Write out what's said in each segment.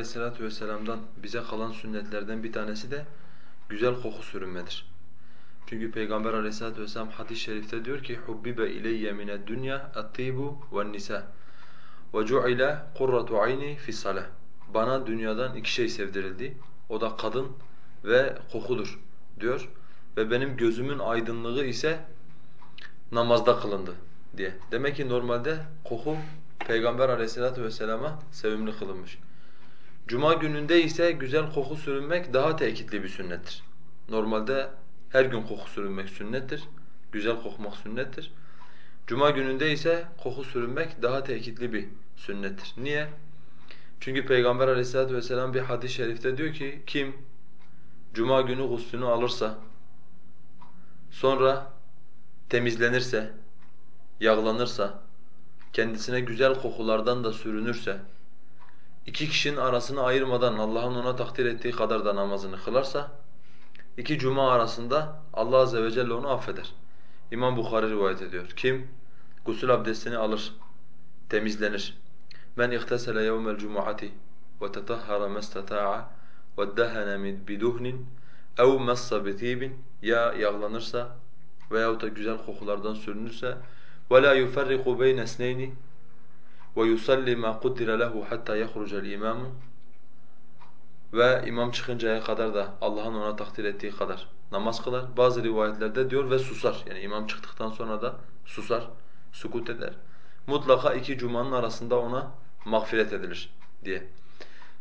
aleyhissalatu vesselam'dan bize kalan sünnetlerden bir tanesi de güzel koku sürünmedir. Çünkü Peygamber aleyhissalatu vesselam hadis-i şerifte diyor ki hubbibe ileyye mined dunya at-tibu ve'n-nisa ve cu'ile kurratu. Bana dünyadan iki şey sevdirildi. O da kadın ve kokudur diyor. Ve benim gözümün aydınlığı ise namazda kılındı diye. Demek ki normalde koku Peygamber aleyhissalatu vesselama sevimli kılınmış. Cuma gününde ise güzel koku sürünmek daha tekitli bir sünnettir. Normalde her gün koku sürünmek sünnettir. Güzel kokmak sünnettir. Cuma gününde ise koku sürünmek daha tekitli bir sünnettir. Niye? Çünkü Peygamber aleyhissalatu vesselam bir hadis-i şerifte diyor ki kim Cuma günü guslünü alırsa sonra temizlenirse, yağlanırsa, kendisine güzel kokulardan da sürünürse, iki kişinin arasını ayırmadan Allah'ın ona takdir ettiği kadar da namazını kılarsa, iki cuma arasında Allah azze ve celle onu affeder. İmam Bukhari rivayet ediyor. Kim gusül abdestini alır, temizlenir. Men ihtesele yevmel cumuati ve tetahhara mestata'a ve dehene min biduhnin ev massa bitibin ya yağlanırsa veyahut da güzel kokulardan sürünürse ve la yuferriku beyne sneyni وَيُصَلِّ مَا قُدِّرَ لَهُ حَتَّى يَخْرُجَ الْإِمَامُ Ve imam çıkıncaya kadar da Allah'ın ona takdir ettiği kadar namaz kılar. Bazı rivayetlerde diyor ve susar. Yani imam çıktıktan sonra da susar, sukut eder. Mutlaka iki cumanın arasında ona mağfiret edilir diye.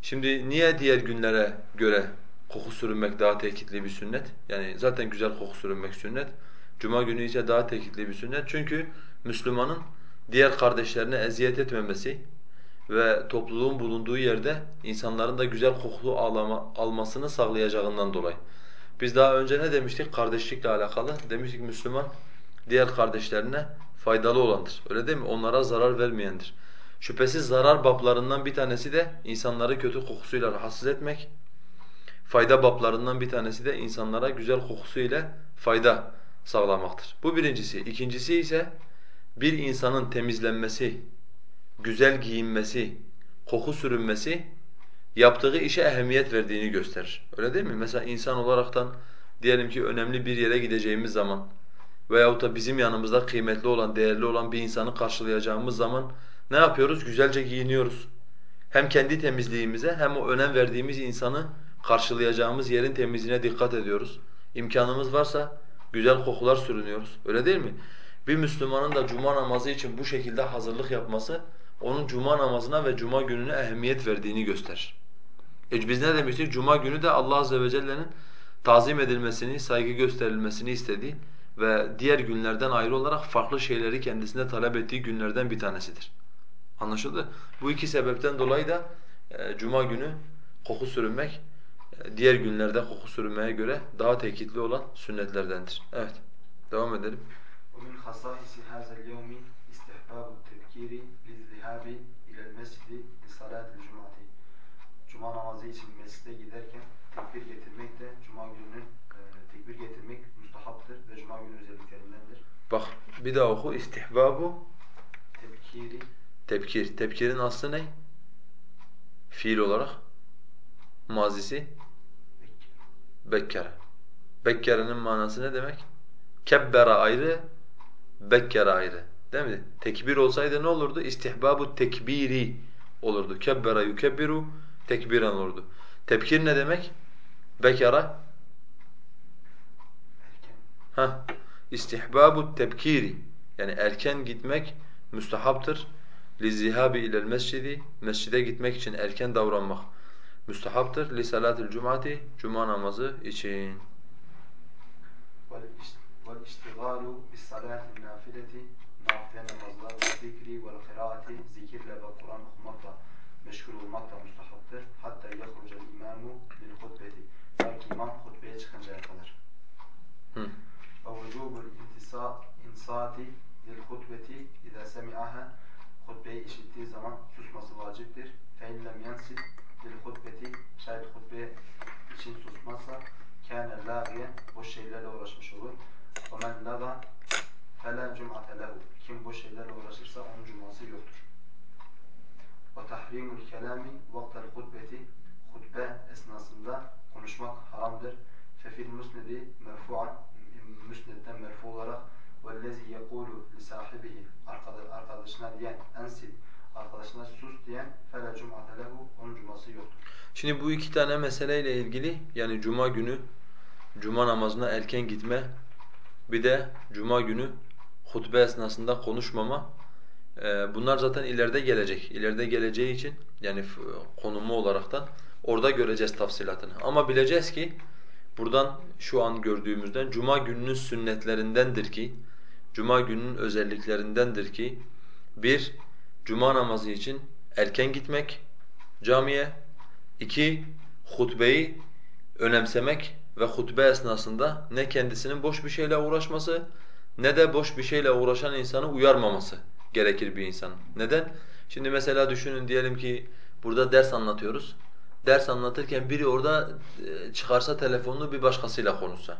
Şimdi niye diğer günlere göre koku sürünmek daha tekitli bir sünnet? Yani zaten güzel koku sürünmek sünnet. Cuma günü ise daha tekitli bir sünnet. Çünkü Müslümanın diğer kardeşlerine eziyet etmemesi ve topluluğun bulunduğu yerde insanların da güzel kokulu ağlama, almasını sağlayacağından dolayı. Biz daha önce ne demiştik kardeşlikle alakalı? Demiştik Müslüman diğer kardeşlerine faydalı olandır. Öyle değil mi? Onlara zarar vermeyendir. Şüphesiz zarar bablarından bir tanesi de insanları kötü kokusuyla rahatsız etmek. Fayda bablarından bir tanesi de insanlara güzel kokusuyla fayda sağlamaktır. Bu birincisi. İkincisi ise bir insanın temizlenmesi, güzel giyinmesi, koku sürünmesi yaptığı işe ehemmiyet verdiğini gösterir. Öyle değil mi? Mesela insan olaraktan diyelim ki önemli bir yere gideceğimiz zaman veyahut da bizim yanımızda kıymetli olan, değerli olan bir insanı karşılayacağımız zaman ne yapıyoruz? Güzelce giyiniyoruz. Hem kendi temizliğimize hem o önem verdiğimiz insanı karşılayacağımız yerin temizliğine dikkat ediyoruz. İmkanımız varsa güzel kokular sürünüyoruz. Öyle değil mi? Bir Müslümanın da cuma namazı için bu şekilde hazırlık yapması onun cuma namazına ve cuma gününe ehemmiyet verdiğini gösterir. E biz ne demiştik? Cuma günü de Allah azze ve celle'nin tazim edilmesini, saygı gösterilmesini istediği ve diğer günlerden ayrı olarak farklı şeyleri kendisine talep ettiği günlerden bir tanesidir. Anlaşıldı? Bu iki sebepten dolayı da e, cuma günü koku sürünmek e, diğer günlerde koku sürünmeye göre daha tekitli olan sünnetlerdendir. Evet. Devam edelim hasâhisi hâzel yevmi istihbâbu tedkiri lizzihabi ilel mescidi li salâtil cumati. Cuma namazı için mescide giderken tekbir getirmek de cuma gününün e, tekbir getirmek müstahaptır ve cuma günü özelliklerindendir. Bak bir daha oku istihbabu tebkiri tebkir. Tebkirin aslı ne? Fiil olarak mazisi bekkere. Bekkere'nin manası ne demek? Kebbera ayrı, bekkere ayrı. Değil mi? Tekbir olsaydı ne olurdu? İstihbabu tekbiri olurdu. Kebbera yukebbiru tekbiren olurdu. Tebkir ne demek? Bekara Ha, istihbabu tebkiri yani erken gitmek müstahaptır. Lizihabi ilel mescidi mescide gitmek için erken davranmak müstahaptır. Li salatil cumati cuma namazı için vel iştigalu bis salatin nafileti nafile namazlar ve zikri vel kıraati zikirle ve Kur'an okumakla meşgul olmak da müstahaptır. Hatta yahrucel imamu bil hutbeti. Ta ki imam hutbeye çıkıncaya kadar. Ve vücubul insati lil hutbeti idâ semi'aha hutbeyi işittiği zaman susması vaciptir. Fe illem yensit lil hutbeti şayet hutbe için susmazsa kâne lâgiye boş şeylerle uğraşmış olur. وَمَنْ لَغَى فَلَا جُمْعَةَ لَهُ Kim boş şeylerle uğraşırsa onun cuması yoktur. وَتَحْرِيمُ الْكَلَامِ وَقْتَ الْخُطْبَةِ Hutbe esnasında konuşmak haramdır. فَفِي الْمُسْنَدِ merfu'an Müsned'den merfu olarak وَالَّذِي يَقُولُ لِسَاحِبِهِ Arkadaşına diyen, ensil, arkadaşına sus diyen فَلَا جُمْعَةَ لَهُ Onun cuması yoktur. Şimdi bu iki tane meseleyle ilgili yani cuma günü cuma namazına erken gitme bir de cuma günü hutbe esnasında konuşmama e, bunlar zaten ileride gelecek. İleride geleceği için yani konumu olaraktan orada göreceğiz tafsilatını. Ama bileceğiz ki buradan şu an gördüğümüzden cuma gününün sünnetlerindendir ki cuma gününün özelliklerindendir ki bir cuma namazı için erken gitmek camiye İki, hutbeyi önemsemek ve hutbe esnasında ne kendisinin boş bir şeyle uğraşması ne de boş bir şeyle uğraşan insanı uyarmaması gerekir bir insan. Neden? Şimdi mesela düşünün diyelim ki burada ders anlatıyoruz. Ders anlatırken biri orada e, çıkarsa telefonunu bir başkasıyla konuşsa.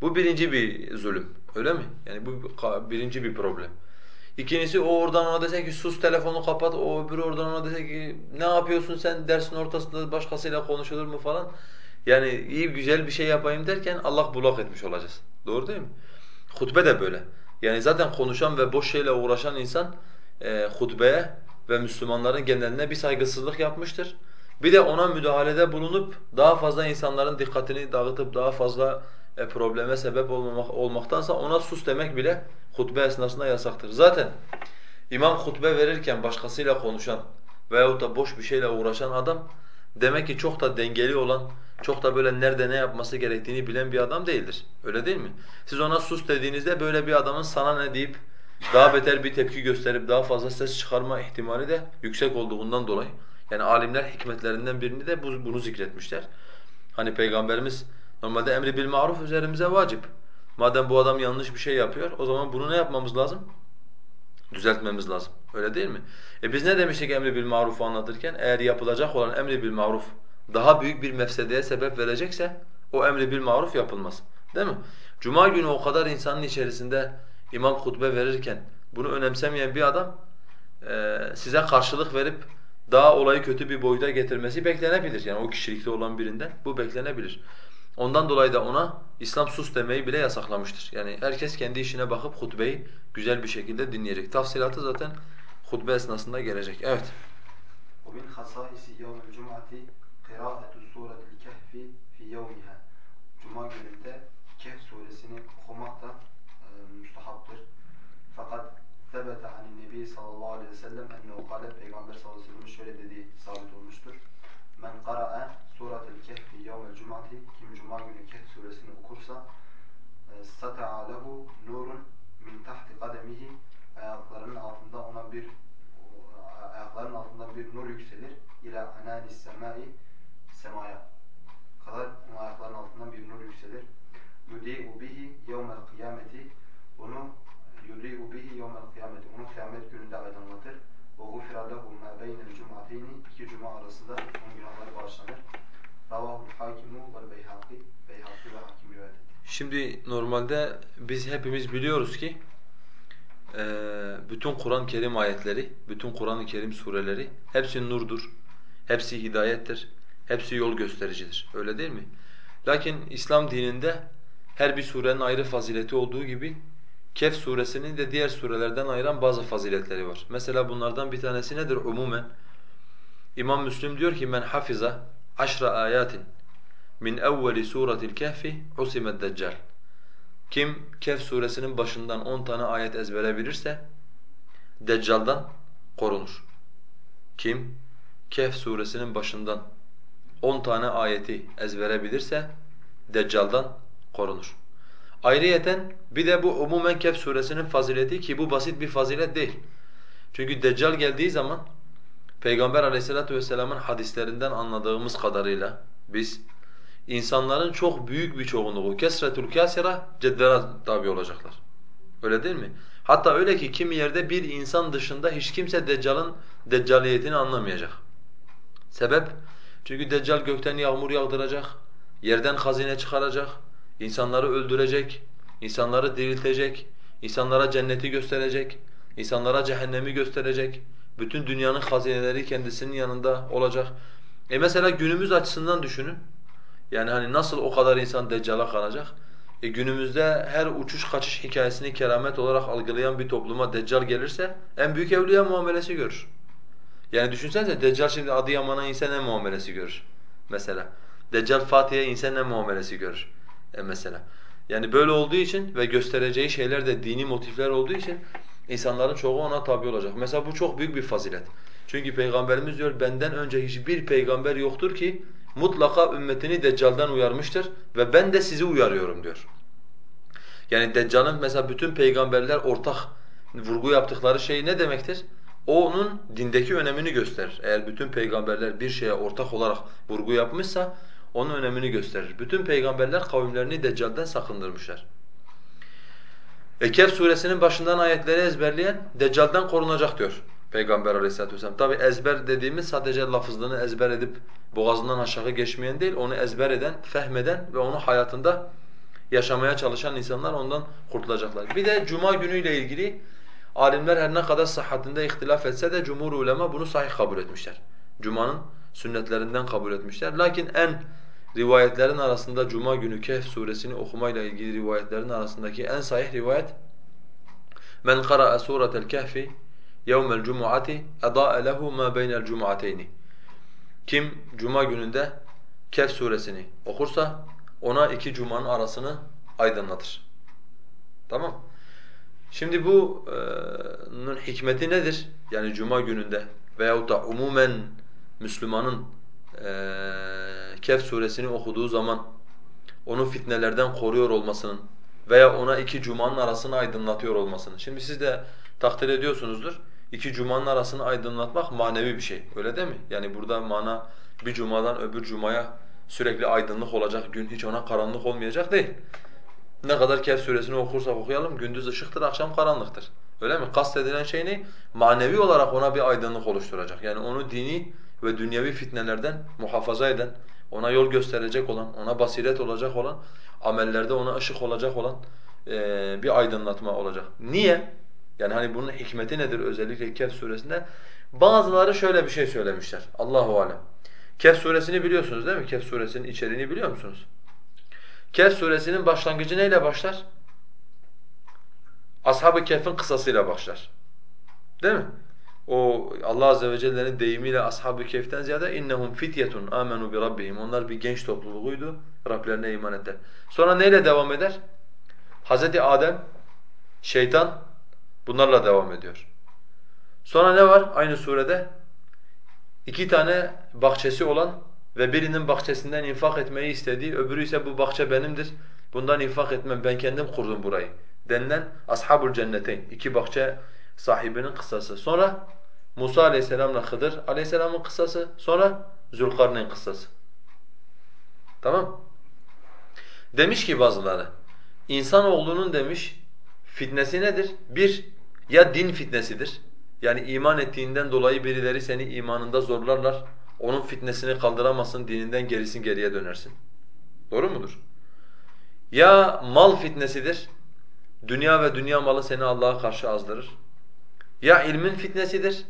Bu birinci bir zulüm. Öyle mi? Yani bu birinci bir problem. İkincisi o oradan ona dese ki sus telefonu kapat, o öbürü oradan ona dese ki ne yapıyorsun sen dersin ortasında başkasıyla konuşulur mu falan. Yani iyi güzel bir şey yapayım derken Allah bulak etmiş olacağız. Doğru değil mi? Hutbe de böyle. Yani zaten konuşan ve boş şeyle uğraşan insan e, hutbeye ve Müslümanların geneline bir saygısızlık yapmıştır. Bir de ona müdahalede bulunup daha fazla insanların dikkatini dağıtıp daha fazla e, probleme sebep olmamak, olmaktansa ona sus demek bile hutbe esnasında yasaktır. Zaten imam hutbe verirken başkasıyla konuşan veyahut da boş bir şeyle uğraşan adam demek ki çok da dengeli olan, çok da böyle nerede ne yapması gerektiğini bilen bir adam değildir. Öyle değil mi? Siz ona sus dediğinizde böyle bir adamın sana ne deyip daha beter bir tepki gösterip daha fazla ses çıkarma ihtimali de yüksek olduğundan dolayı yani alimler hikmetlerinden birini de bunu zikretmişler. Hani Peygamberimiz normalde emri bil maruf üzerimize vacip. Madem bu adam yanlış bir şey yapıyor, o zaman bunu ne yapmamız lazım? Düzeltmemiz lazım. Öyle değil mi? E biz ne demiştik emri bil marufu anlatırken? Eğer yapılacak olan emri bil maruf daha büyük bir mefsedeye sebep verecekse o emri bil maruf yapılmaz. Değil mi? Cuma günü o kadar insanın içerisinde imam hutbe verirken bunu önemsemeyen bir adam e, size karşılık verip daha olayı kötü bir boyuta getirmesi beklenebilir. Yani o kişilikte olan birinden bu beklenebilir. Ondan dolayı da ona İslam sus demeyi bile yasaklamıştır. Yani herkes kendi işine bakıp hutbeyi güzel bir şekilde dinleyecek. Tafsilatı zaten hutbe esnasında gelecek. Evet. وَمِنْ خَصَائِسِ يَوْمِ الْجُمْعَةِ kıraatü suretil kehfi fi yevmiha. Cuma gününde Kehf suresini okumak da e, müstahaptır. Fakat sebete anin nebi sallallahu aleyhi ve sellem ennehu kale peygamber sallallahu aleyhi ve sellem şöyle dediği sabit olmuştur. Men kara'a suretil kehfi yevmel cumati kim cuma günü Kehf suresini okursa e, sata'a lehu nurun min tahti kademihi ayaklarının altında ona bir e, ayaklarının altından bir nur yükselir ila ananis semai semaya kadar onun ayaklarının altından bir nur yükselir. Yudi'u bihi yevmel kıyameti onu yudi'u bihi yevmel kıyameti onu kıyamet gününde aydınlatır. Ve gufira lehu ma beynel cumateyni iki cuma arasında onun günahları bağışlanır. Ravahul hakimu vel beyhaki beyhaki ve hakim rivayet Şimdi normalde biz hepimiz biliyoruz ki e, bütün Kur'an-ı Kerim ayetleri, bütün Kur'an-ı Kerim sureleri hepsi nurdur, hepsi hidayettir hepsi yol göstericidir. Öyle değil mi? Lakin İslam dininde her bir surenin ayrı fazileti olduğu gibi Kehf suresinin de diğer surelerden ayıran bazı faziletleri var. Mesela bunlardan bir tanesi nedir umumen? İmam Müslim diyor ki men hafiza aşra ayatin min evveli suretil kehfi usimed deccal. Kim Kehf suresinin başından 10 tane ayet ezbere bilirse Deccal'dan korunur. Kim Kehf suresinin başından 10 tane ayeti ezbere bilirse Deccal'dan korunur. Ayrıyeten bir de bu umumen Kehf suresinin fazileti ki bu basit bir fazilet değil. Çünkü Deccal geldiği zaman Peygamber aleyhissalatu vesselamın hadislerinden anladığımız kadarıyla biz insanların çok büyük bir çoğunluğu kesretul kasira ceddele tabi olacaklar. Öyle değil mi? Hatta öyle ki kimi yerde bir insan dışında hiç kimse Deccal'ın deccaliyetini anlamayacak. Sebep? Çünkü Deccal gökten yağmur yağdıracak, yerden hazine çıkaracak, insanları öldürecek, insanları diriltecek, insanlara cenneti gösterecek, insanlara cehennemi gösterecek. Bütün dünyanın hazineleri kendisinin yanında olacak. E mesela günümüz açısından düşünün. Yani hani nasıl o kadar insan Deccal'a kanacak? E günümüzde her uçuş kaçış hikayesini keramet olarak algılayan bir topluma Deccal gelirse en büyük evliya muamelesi görür. Yani düşünsenize Deccal şimdi Adıyaman'a inse ne muamelesi görür mesela. Deccal Fatih'e inse ne muamelesi görür e mesela. Yani böyle olduğu için ve göstereceği şeyler de dini motifler olduğu için insanların çoğu ona tabi olacak. Mesela bu çok büyük bir fazilet. Çünkü Peygamberimiz diyor benden önce hiçbir peygamber yoktur ki mutlaka ümmetini Deccal'dan uyarmıştır ve ben de sizi uyarıyorum diyor. Yani Deccal'ın mesela bütün peygamberler ortak vurgu yaptıkları şey ne demektir? Onun dindeki önemini gösterir. Eğer bütün peygamberler bir şeye ortak olarak vurgu yapmışsa onun önemini gösterir. Bütün peygamberler kavimlerini Deccal'den sakındırmışlar. Ekef suresinin başından ayetleri ezberleyen Deccal'den korunacak diyor Peygamber aleyhissalatu vesselam. Tabi ezber dediğimiz sadece lafızlığını ezber edip boğazından aşağı geçmeyen değil, onu ezber eden, fehmeden ve onu hayatında yaşamaya çalışan insanlar ondan kurtulacaklar. Bir de cuma günüyle ilgili alimler her ne kadar sıhhatinde ihtilaf etse de cumhur ulema bunu sahih kabul etmişler. Cuma'nın sünnetlerinden kabul etmişler. Lakin en rivayetlerin arasında Cuma günü Kehf suresini okumayla ilgili rivayetlerin arasındaki en sahih rivayet Men qara'a suretel Kehfi yevmel cumu'ati eda'a lehu ma beynel cumu'ateyni Kim cuma gününde Kehf suresini okursa ona iki cumanın arasını aydınlatır. Tamam? Şimdi bunun hikmeti nedir? Yani cuma gününde veyahut da umumen Müslümanın Kehf suresini okuduğu zaman onu fitnelerden koruyor olmasının veya ona iki cumanın arasını aydınlatıyor olmasının. Şimdi siz de takdir ediyorsunuzdur. İki cumanın arasını aydınlatmak manevi bir şey. Öyle değil mi? Yani burada mana bir cumadan öbür cumaya sürekli aydınlık olacak, gün hiç ona karanlık olmayacak değil. Ne kadar Kehf suresini okursak okuyalım gündüz ışıktır, akşam karanlıktır. Öyle mi? Kast edilen şey ne? Manevi olarak ona bir aydınlık oluşturacak. Yani onu dini ve dünyevi fitnelerden muhafaza eden, ona yol gösterecek olan, ona basiret olacak olan, amellerde ona ışık olacak olan e, bir aydınlatma olacak. Niye? Yani hani bunun hikmeti nedir özellikle Kehf suresinde? Bazıları şöyle bir şey söylemişler. Allahu alem. Kehf suresini biliyorsunuz değil mi? Kehf suresinin içeriğini biliyor musunuz? Kehf suresinin başlangıcı neyle başlar? Ashab-ı Kehf'in kısasıyla başlar. Değil mi? O Allah azze ve celle'nin deyimiyle ashab-ı kehften ziyade innehum fityetun amenu bi rabbihim. Onlar bir genç topluluğuydu. Rablerine iman ettiler. Sonra neyle devam eder? Hazreti Adem, şeytan bunlarla devam ediyor. Sonra ne var aynı surede? İki tane bahçesi olan ve birinin bahçesinden infak etmeyi istediği, öbürü ise bu bahçe benimdir. Bundan infak etmem, ben kendim kurdum burayı. Denilen ashabul cenneteyn. iki bahçe sahibinin kıssası. Sonra Musa aleyhisselamla Hıdır aleyhisselamın kıssası. Sonra Zülkarneyn kıssası. Tamam Demiş ki bazıları, insanoğlunun demiş fitnesi nedir? Bir, ya din fitnesidir. Yani iman ettiğinden dolayı birileri seni imanında zorlarlar. Onun fitnesini kaldıramazsın, dininden gerisin geriye dönersin. Doğru mudur? Ya mal fitnesidir. Dünya ve dünya malı seni Allah'a karşı azdırır. Ya ilmin fitnesidir.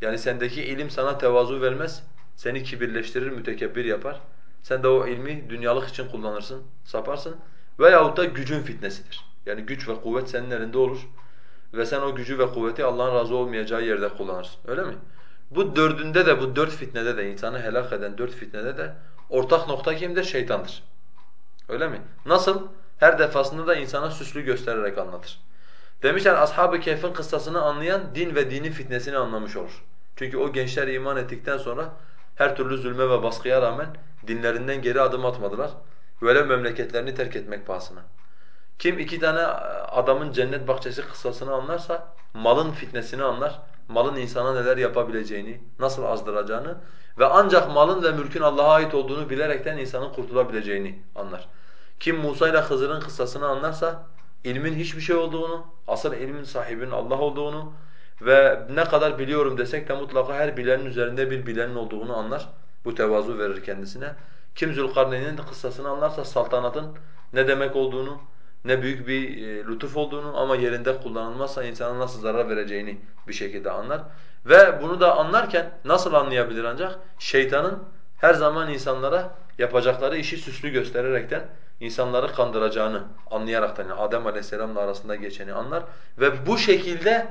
Yani sendeki ilim sana tevazu vermez. Seni kibirleştirir, mütekebbir yapar. Sen de o ilmi dünyalık için kullanırsın, saparsın. Veyahut da gücün fitnesidir. Yani güç ve kuvvet senin elinde olur. Ve sen o gücü ve kuvveti Allah'ın razı olmayacağı yerde kullanırsın. Öyle mi? Bu dördünde de, bu dört fitnede de, insanı helak eden dört fitnede de ortak nokta kimdir? Şeytandır. Öyle mi? Nasıl? Her defasında da insana süslü göstererek anlatır. Demişler Ashab-ı Kehf'in kıssasını anlayan din ve dinin fitnesini anlamış olur. Çünkü o gençler iman ettikten sonra her türlü zulme ve baskıya rağmen dinlerinden geri adım atmadılar. Böyle memleketlerini terk etmek pahasına. Kim iki tane adamın cennet bahçesi kıssasını anlarsa malın fitnesini anlar, malın insana neler yapabileceğini, nasıl azdıracağını ve ancak malın ve mülkün Allah'a ait olduğunu bilerekten insanın kurtulabileceğini anlar. Kim Musa ile Hızır'ın kıssasını anlarsa ilmin hiçbir şey olduğunu, asıl ilmin sahibinin Allah olduğunu ve ne kadar biliyorum desek de mutlaka her bilenin üzerinde bir bilenin olduğunu anlar. Bu tevazu verir kendisine. Kim Zülkarneyn'in kıssasını anlarsa saltanatın ne demek olduğunu, ne büyük bir e, lütuf olduğunu ama yerinde kullanılmazsa insana nasıl zarar vereceğini bir şekilde anlar. Ve bunu da anlarken nasıl anlayabilir ancak? Şeytanın her zaman insanlara yapacakları işi süslü göstererekten insanları kandıracağını anlayaraktan yani Adem Aleyhisselam'la arasında geçeni anlar ve bu şekilde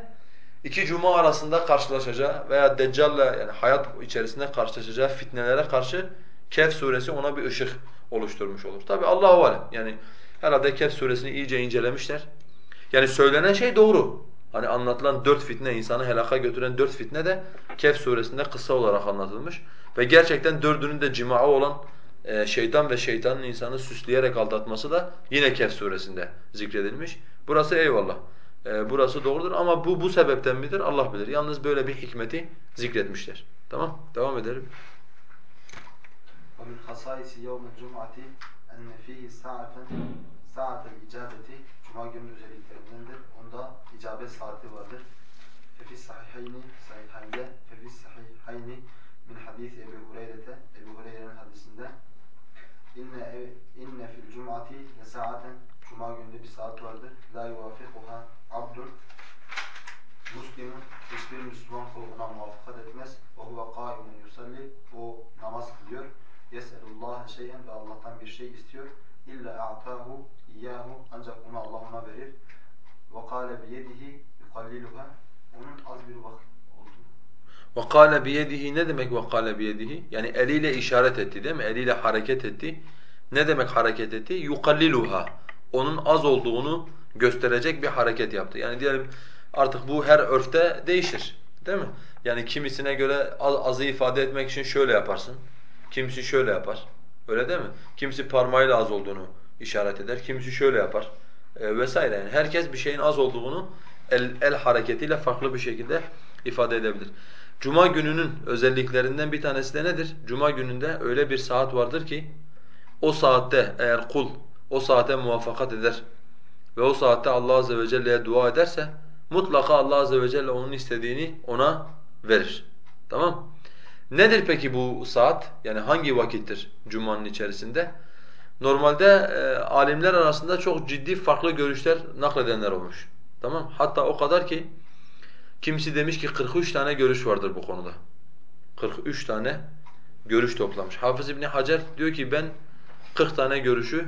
iki cuma arasında karşılaşacağı veya Deccal'la yani hayat içerisinde karşılaşacağı fitnelere karşı Kehf suresi ona bir ışık oluşturmuş olur. Tabi Allahu alem. Yani herhalde Kehf suresini iyice incelemişler. Yani söylenen şey doğru. Hani anlatılan dört fitne, insanı helaka götüren dört fitne de Kehf suresinde kısa olarak anlatılmış. Ve gerçekten dördünün de cimağı olan e, şeytan ve şeytanın insanı süsleyerek aldatması da yine Kehf suresinde zikredilmiş. Burası eyvallah. E, burası doğrudur ama bu bu sebepten midir? Allah bilir. Yalnız böyle bir hikmeti zikretmişler. Tamam? Devam edelim. ومن خصائص يوم الجمعة enne fihi saaten saatel icabeti Cuma gününün özelliklerindendir. Onda icabet saati vardır. Fefis sahihayni sahihayde fefis sahihayni min hadis Ebu Hureyre'te Ebu Hureyre'nin hadisinde inne inne fil cum'ati le saaten Cuma gününde bir saat vardır. La yuvafikuha abdun Müslüman hiçbir Müslüman kul ona muvaffakat etmez. O huve kaimun yusalli. O namaz kılıyor yeselullaha şeyen ve Allah'tan bir şey istiyor. İlla a'tahu iyyahu ancak onu Allah ona verir. Ve kâle biyedihi yukalliluha onun az bir vakit olduğu. Ve kâle biyedihi ne demek ve kâle biyedihi? Yani eliyle işaret etti değil mi? Eliyle hareket etti. Ne demek hareket etti? Yukalliluha. Onun az olduğunu gösterecek bir hareket yaptı. Yani diyelim artık bu her örfte değişir. Değil mi? Yani kimisine göre azı ifade etmek için şöyle yaparsın. Kimisi şöyle yapar. Öyle değil mi? Kimisi parmağıyla az olduğunu işaret eder. Kimisi şöyle yapar. E, vesaire yani. Herkes bir şeyin az olduğunu el, el hareketiyle farklı bir şekilde ifade edebilir. Cuma gününün özelliklerinden bir tanesi de nedir? Cuma gününde öyle bir saat vardır ki o saatte eğer kul o saate muvaffakat eder ve o saatte Allah azze ve celle'ye dua ederse mutlaka Allah azze ve celle onun istediğini ona verir. Tamam? Nedir peki bu saat? Yani hangi vakittir cumanın içerisinde? Normalde e, alimler arasında çok ciddi farklı görüşler nakledenler olmuş. Tamam? Hatta o kadar ki kimisi demiş ki 43 tane görüş vardır bu konuda. 43 tane görüş toplamış. Hafız İbn Hacer diyor ki ben 40 tane görüşü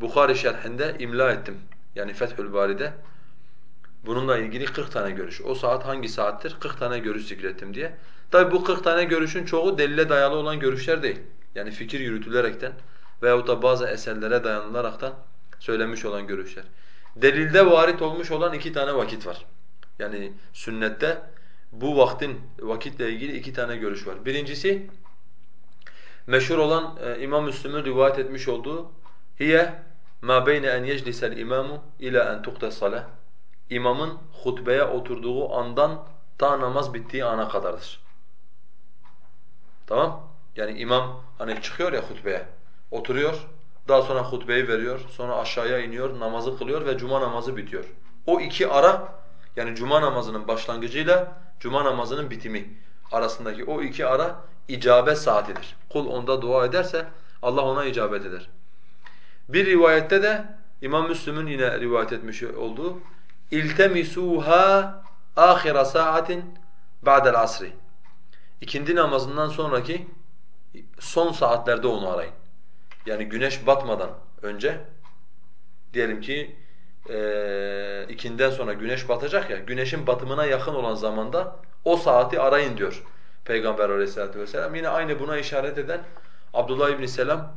Bukhari şerhinde imla ettim. Yani Fethül Bari'de bununla ilgili 40 tane görüş. O saat hangi saattir? 40 tane görüş zikrettim diye. Tabi bu 40 tane görüşün çoğu delile dayalı olan görüşler değil. Yani fikir yürütülerekten veyahut da bazı eserlere dayanılaraktan söylenmiş olan görüşler. Delilde varit olmuş olan iki tane vakit var. Yani sünnette bu vaktin vakitle ilgili iki tane görüş var. Birincisi meşhur olan e, İmam Müslim'in rivayet etmiş olduğu hiye ma beyne en yeclisel imamu ila en tuqta salah. İmamın hutbeye oturduğu andan ta namaz bittiği ana kadardır. Tamam? Yani imam hani çıkıyor ya hutbeye, oturuyor, daha sonra hutbeyi veriyor, sonra aşağıya iniyor, namazı kılıyor ve cuma namazı bitiyor. O iki ara yani cuma namazının başlangıcıyla cuma namazının bitimi arasındaki o iki ara icabet saatidir. Kul onda dua ederse Allah ona icabet eder. Bir rivayette de İmam Müslim'in yine rivayet etmiş olduğu iltemisuha ahira saatin ba'del asri. İkindi namazından sonraki son saatlerde onu arayın. Yani güneş batmadan önce diyelim ki e, ikinden sonra güneş batacak ya, güneşin batımına yakın olan zamanda o saati arayın diyor Peygamber aleyhissalatu vesselam. Yine aynı buna işaret eden Abdullah ibn Selam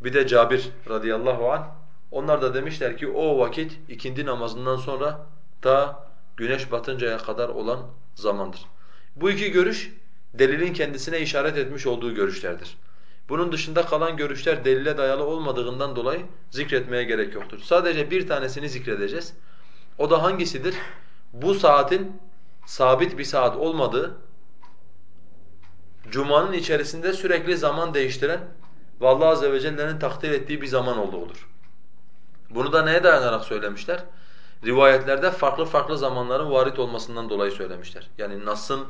bir de Cabir radıyallahu anh onlar da demişler ki o vakit ikindi namazından sonra ta güneş batıncaya kadar olan zamandır. Bu iki görüş delilin kendisine işaret etmiş olduğu görüşlerdir. Bunun dışında kalan görüşler delile dayalı olmadığından dolayı zikretmeye gerek yoktur. Sadece bir tanesini zikredeceğiz. O da hangisidir? Bu saatin sabit bir saat olmadığı, Cuma'nın içerisinde sürekli zaman değiştiren ve Allah Azze ve Celle'nin takdir ettiği bir zaman olduğudur. Bunu da neye dayanarak söylemişler? Rivayetlerde farklı farklı zamanların varit olmasından dolayı söylemişler. Yani Nas'ın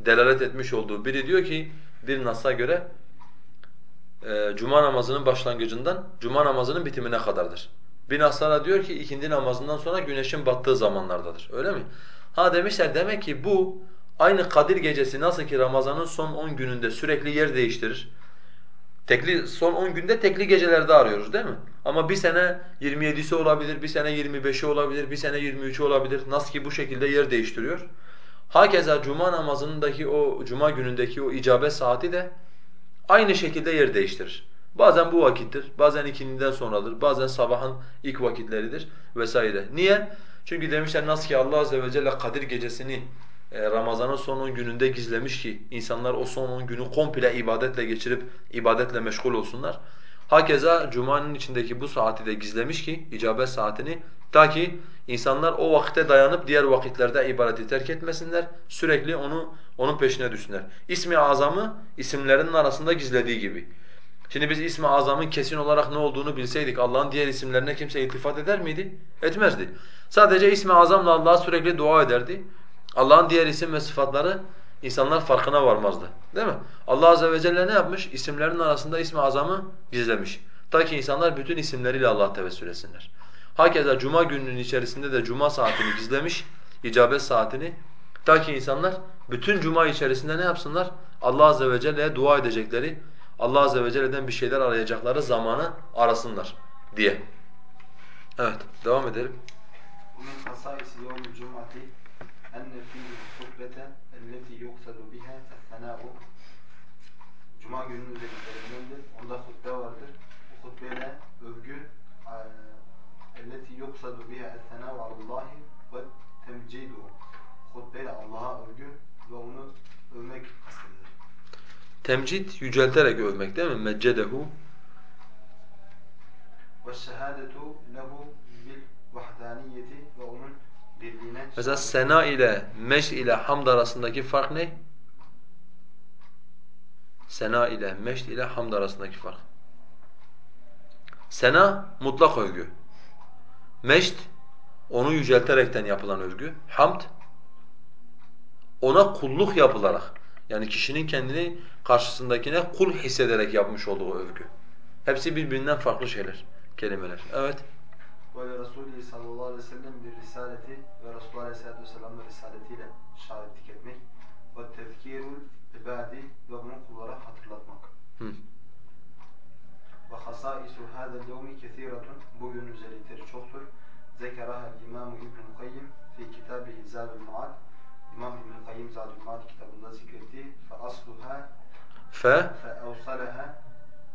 delalet etmiş olduğu biri diyor ki bir Nas'a göre e, Cuma namazının başlangıcından Cuma namazının bitimine kadardır. Bir Nas'lara diyor ki ikindi namazından sonra güneşin battığı zamanlardadır. Öyle mi? Ha demişler demek ki bu aynı Kadir gecesi nasıl ki Ramazan'ın son 10 gününde sürekli yer değiştirir. Tekli son 10 günde tekli gecelerde arıyoruz değil mi? Ama bir sene 27'si olabilir, bir sene 25'i olabilir, bir sene 23'ü olabilir. Nasıl ki bu şekilde yer değiştiriyor. Hakeza cuma namazındaki o cuma günündeki o icabet saati de aynı şekilde yer değiştirir. Bazen bu vakittir, bazen ikindiden sonradır, bazen sabahın ilk vakitleridir vesaire. Niye? Çünkü demişler nasıl ki Allah azze ve celle Kadir gecesini e, Ramazan'ın son 10 gününde gizlemiş ki insanlar o son 10 günü komple ibadetle geçirip ibadetle meşgul olsunlar. Hakeza Cuma'nın içindeki bu saati de gizlemiş ki icabet saatini ta ki insanlar o vakte dayanıp diğer vakitlerde ibadeti terk etmesinler. Sürekli onu onun peşine düşsünler. İsmi azamı isimlerinin arasında gizlediği gibi. Şimdi biz ismi azamın kesin olarak ne olduğunu bilseydik Allah'ın diğer isimlerine kimse iltifat eder miydi? Etmezdi. Sadece ismi azamla Allah'a sürekli dua ederdi. Allah'ın diğer isim ve sıfatları insanlar farkına varmazdı. Değil mi? Allah azze ve celle ne yapmış? İsimlerin arasında ismi azamı gizlemiş. Ta ki insanlar bütün isimleriyle Allah'a tevessül etsinler. Hakeza cuma gününün içerisinde de cuma saatini gizlemiş, icabet saatini. Ta ki insanlar bütün cuma içerisinde ne yapsınlar? Allah azze ve celle'ye dua edecekleri, Allah azze ve celle'den bir şeyler arayacakları zamanı arasınlar diye. Evet, devam edelim. ومن خصائص يوم الجمعة أن فيه الخطبة التي يقصد بها الثناء Cuma gününün özelliklerindendir. Onda hutbe vardır. Bu hutbeyle Temcit yücelterek övmek değil mi? Meccedehu. Mesela sena ile meş ile hamd arasındaki fark ne? Sena ile meşt ile hamd arasındaki fark. Sena mutlak övgü. Meşt onu yücelterekten yapılan övgü. Hamd ona kulluk yapılarak yani kişinin kendini karşısındakine kul hissederek yapmış olduğu övgü. Hepsi birbirinden farklı şeyler, kelimeler. Evet. Ve Resulü sallallahu aleyhi ve sellem bir risaleti ve Resulullah aleyhissalatu vesselam'ın risaletiyle şahitlik etmek ve tezkirul ibadi ve bunu kullara hatırlatmak. Hı. Ve hasaisu hadel yevmi kethiratun bugün özellikleri çoktur. Zekeraha İmam İbn Kayyim fi kitabihi Zadul Maad İmam İbn Kayyim Zadul Maad kitabında zikretti. Fe asluha Fe fe evsalaha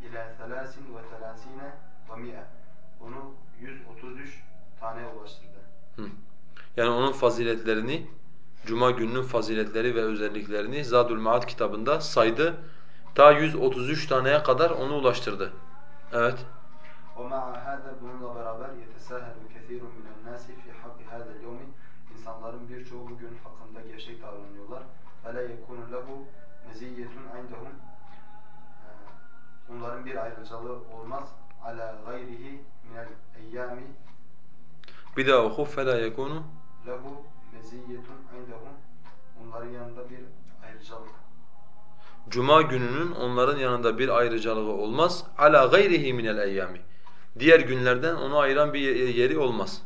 ila 33 ve mi'e. Onu 133 tane ulaştırdı. Hı. Yani onun faziletlerini, Cuma gününün faziletleri ve özelliklerini Zadul Maad kitabında saydı. Ta 133 taneye kadar onu ulaştırdı. Evet. وَمَعَ هَذَا Bununla beraber يَتَسَاهَلُ كَثِيرٌ مِنَ النَّاسِ فِي حَقِّ هَذَا الْيَوْمِ İnsanların birçoğu bugün hakkında gevşek davranıyorlar. فَلَا يَكُونُ لَهُ مَزِيَّةٌ عِنْدَهُمْ Onların bir ayrıcalığı olmaz. عَلَى غَيْرِهِ مِنَ الْاَيَّامِ Bir daha oku. فَلَا يَكُونُ لَهُ مَزِيَّةٌ عِنْدَهُمْ Onların yanında bir ayrıcalık. Cuma gününün onların yanında bir ayrıcalığı olmaz. Ala gayrihi min el eyyami. Diğer günlerden onu ayıran bir yeri olmaz.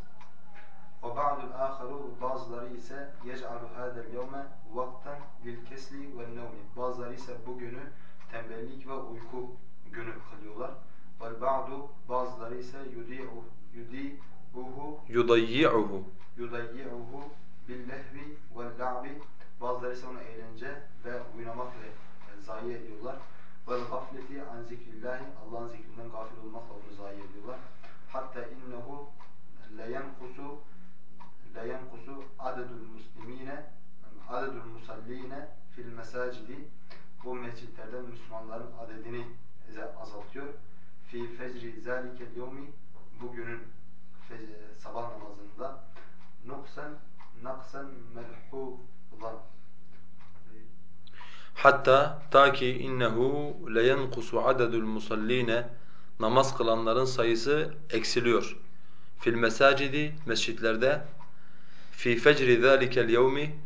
Ve ba'dul aharu bazıları ise yec'alu hadel yevme vaktan lil kesli ve nevmi. Bazıları ise bugünü tembellik ve uyku günü kılıyorlar. Vel ba'du bazıları ise yudi'uhu yudi'uhu yudayyi'uhu yudayyi'uhu billehvi vel la'bi bazıları ise onu eğlence ve oynamakla zayi ediyorlar. Vel gafleti an zikrillahi Allah'ın zikrinden gafil olmakla onu zayi ediyorlar. Hatta innehu leyenkusu leyenkusu adedul muslimine adedul musalline fil mesacidi bu mescitlerde Müslümanların adedini azaltıyor. Fi fecri zalikel yevmi bugünün sabah namazında nuksen naksen melhu Ulan. Hatta ta ki innehu leyenkusu adedul musalline namaz kılanların sayısı eksiliyor. Fil mesacidi mescitlerde fi fecri zalikel yevmi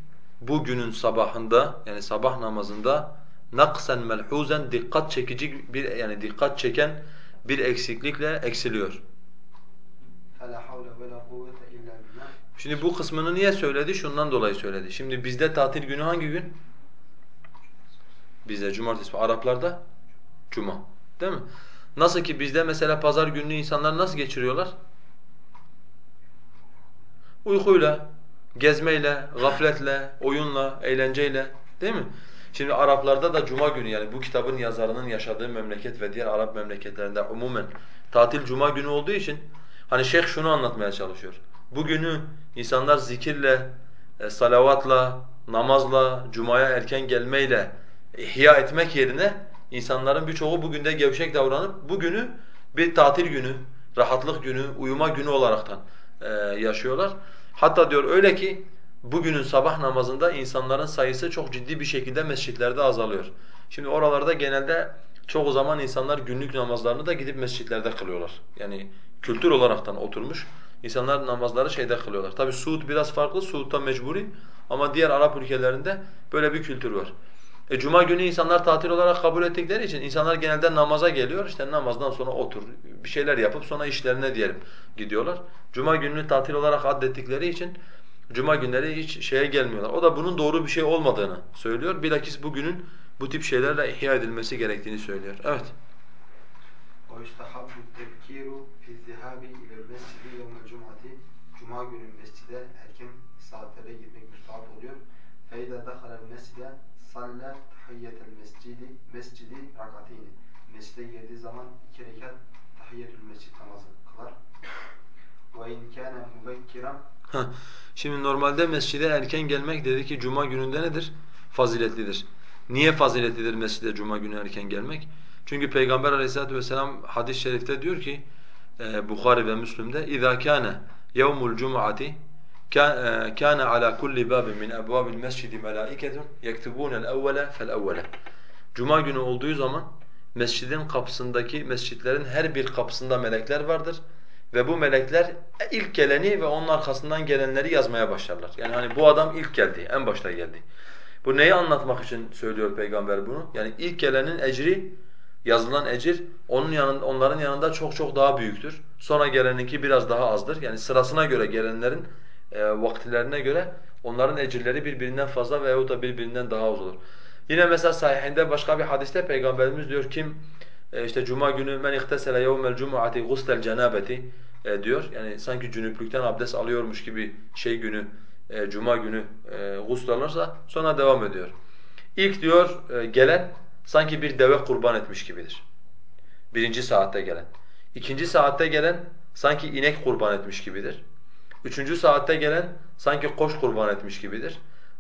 bu günün sabahında yani sabah namazında naksen melhuzen dikkat çekici bir yani dikkat çeken bir eksiklikle eksiliyor. Şimdi bu kısmını niye söyledi? Şundan dolayı söyledi. Şimdi bizde tatil günü hangi gün? Bizde cumartesi. Araplarda cuma. Değil mi? Nasıl ki bizde mesela pazar gününü insanlar nasıl geçiriyorlar? Uykuyla, gezmeyle, gafletle, oyunla, eğlenceyle değil mi? Şimdi Araplarda da cuma günü yani bu kitabın yazarının yaşadığı memleket ve diğer Arap memleketlerinde umumen tatil cuma günü olduğu için hani şeyh şunu anlatmaya çalışıyor. Bugünü insanlar zikirle, e, salavatla, namazla, cumaya erken gelmeyle ihya etmek yerine insanların birçoğu bugün de gevşek davranıp bugünü bir tatil günü, rahatlık günü, uyuma günü olaraktan e, yaşıyorlar. Hatta diyor öyle ki bugünün sabah namazında insanların sayısı çok ciddi bir şekilde mescitlerde azalıyor. Şimdi oralarda genelde çoğu zaman insanlar günlük namazlarını da gidip mescitlerde kılıyorlar. Yani kültür olaraktan oturmuş. İnsanlar namazları şeyde kılıyorlar. Tabi Suud biraz farklı, Suud'da mecburi ama diğer Arap ülkelerinde böyle bir kültür var. E, Cuma günü insanlar tatil olarak kabul ettikleri için insanlar genelde namaza geliyor. İşte namazdan sonra otur, bir şeyler yapıp sonra işlerine diyelim gidiyorlar. Cuma gününü tatil olarak addettikleri için Cuma günleri hiç şeye gelmiyorlar. O da bunun doğru bir şey olmadığını söylüyor. Bilakis bugünün bu tip şeylerle ihya edilmesi gerektiğini söylüyor. Evet. وَيُسْتَحَبُّ التَّبْكِيرُ فِي الذِّهَابِ اِلَى الْمَسْجِدِ يَوْمَ الْجُمْعَةِ Cuma günü mescide erken saatlere gitmek müstahap oluyor. فَاِذَا دَخَلَ الْمَسْجِدَ صَلَّ تَحِيَّةَ الْمَسْجِدِ Mescidi rakateyni. Mescide girdiği zaman iki rekat tahiyyetül mescid namazı kılar. وَاِنْ كَانَ مُبَكِّرًا Şimdi normalde mescide erken gelmek dedi ki cuma gününde nedir? Faziletlidir. Niye faziletlidir mescide cuma günü erken gelmek? Çünkü Peygamber aleyhissalatu vesselam hadis-i şerifte diyor ki e, Bukhari ve Müslim'de اِذَا كَانَ يَوْمُ الْجُمْعَةِ كَانَ عَلَى كُلِّ بَابٍ مِنْ أَبْوَابِ الْمَسْجِدِ مَلَائِكَةٌ يَكْتُبُونَ الْأَوَّلَ فَالْأَوَّلَ Cuma günü olduğu zaman mescidin kapısındaki mescitlerin her bir kapısında melekler vardır ve bu melekler ilk geleni ve onun arkasından gelenleri yazmaya başlarlar. Yani hani bu adam ilk geldi, en başta geldi. Bu neyi anlatmak için söylüyor peygamber bunu? Yani ilk gelenin ecri, yazılan ecir onun yanında, onların yanında çok çok daha büyüktür. Sonra geleninki biraz daha azdır. Yani sırasına göre gelenlerin e, vaktilerine göre onların ecirleri birbirinden fazla veyahut da birbirinden daha az olur. Yine mesela sahihinde başka bir hadiste peygamberimiz diyor kim e, işte cuma günü men ihtesele yevmel cumuati guslel cenabeti e, diyor. Yani sanki cünüplükten abdest alıyormuş gibi şey günü e, cuma günü e, gusl alırsa sonra devam ediyor. İlk diyor e, gelen sanki bir deve kurban etmiş gibidir. Birinci saatte gelen. İkinci saatte gelen sanki inek kurban etmiş gibidir. Üçüncü saatte gelen sanki koç kurban etmiş gibidir.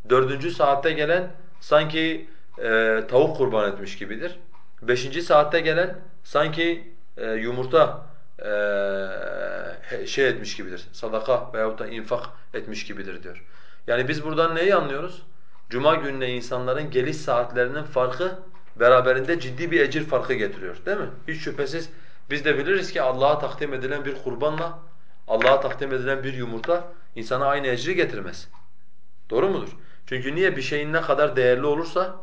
Dördüncü saatte gelen sanki e, tavuk kurban etmiş gibidir. Beşinci saatte gelen sanki e, yumurta e, şey etmiş gibidir. Sadaka veyahut da infak etmiş gibidir diyor. Yani biz buradan neyi anlıyoruz? Cuma gününe insanların geliş saatlerinin farkı beraberinde ciddi bir ecir farkı getiriyor değil mi? Hiç şüphesiz biz de biliriz ki Allah'a takdim edilen bir kurbanla Allah'a takdim edilen bir yumurta insana aynı ecri getirmez. Doğru mudur? Çünkü niye bir şeyin ne kadar değerli olursa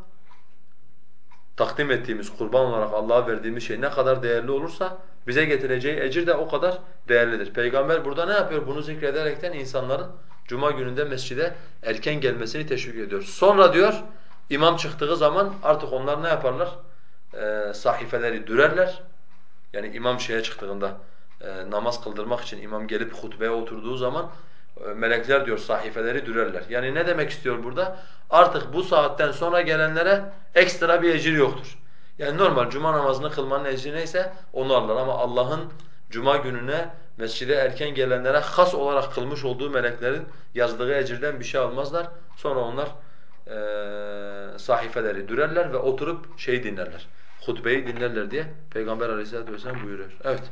takdim ettiğimiz kurban olarak Allah'a verdiğimiz şey ne kadar değerli olursa bize getireceği ecir de o kadar değerlidir. Peygamber burada ne yapıyor? Bunu zikrederekten insanların cuma gününde mescide erken gelmesini teşvik ediyor. Sonra diyor imam çıktığı zaman artık onlar ne yaparlar? Ee, sahifeleri dürerler. Yani imam şeye çıktığında e, namaz kıldırmak için imam gelip hutbeye oturduğu zaman e, melekler diyor sahifeleri dürerler. Yani ne demek istiyor burada? Artık bu saatten sonra gelenlere ekstra bir ecir yoktur. Yani normal cuma namazını kılmanın ecri neyse onu alırlar ama Allah'ın cuma gününe mescide erken gelenlere has olarak kılmış olduğu meleklerin yazdığı ecirden bir şey almazlar. Sonra onlar e, sahifeleri dürerler ve oturup şey dinlerler. Hutbeyi dinlerler diye Peygamber Aleyhisselatü vesselam buyuruyor. Evet.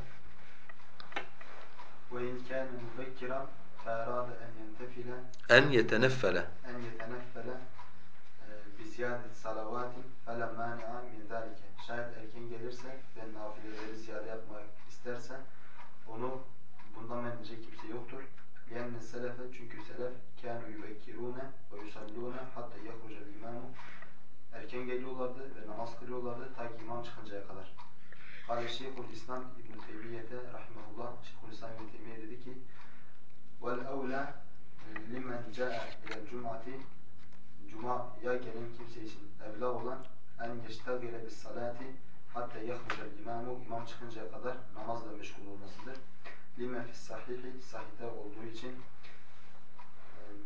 وَاِنْ كَانَ مُبَكِّرًا فأراد أن ينتفل En yeteneffele. أن يتنفل بزيادة صلوات فلا مانع من ذلك. Şayet erken gelirse ve nafileleri ziyade yapmak isterse onu bundan men edecek kimse yoktur. لأن selefe çünkü selef كانوا يبكرون ويصلون حتى يخرج الإمام erken geliyorlardı ve namaz kılıyorlardı ta ki imam çıkıncaya kadar. Kale Şeyhul İslam İbn Teymiyye'te rahimehullah Şeyhul İslam İbn Teymiyye dedi ki: "Vel evla limen caa ile cum'ati. Cuma'ya gelen kimse için evla olan en yeştagile bis salati hatta yahrucel imamu imam çıkıncaya kadar namazla meşgul olmasıdır. Lime fis sahihi sahihte olduğu için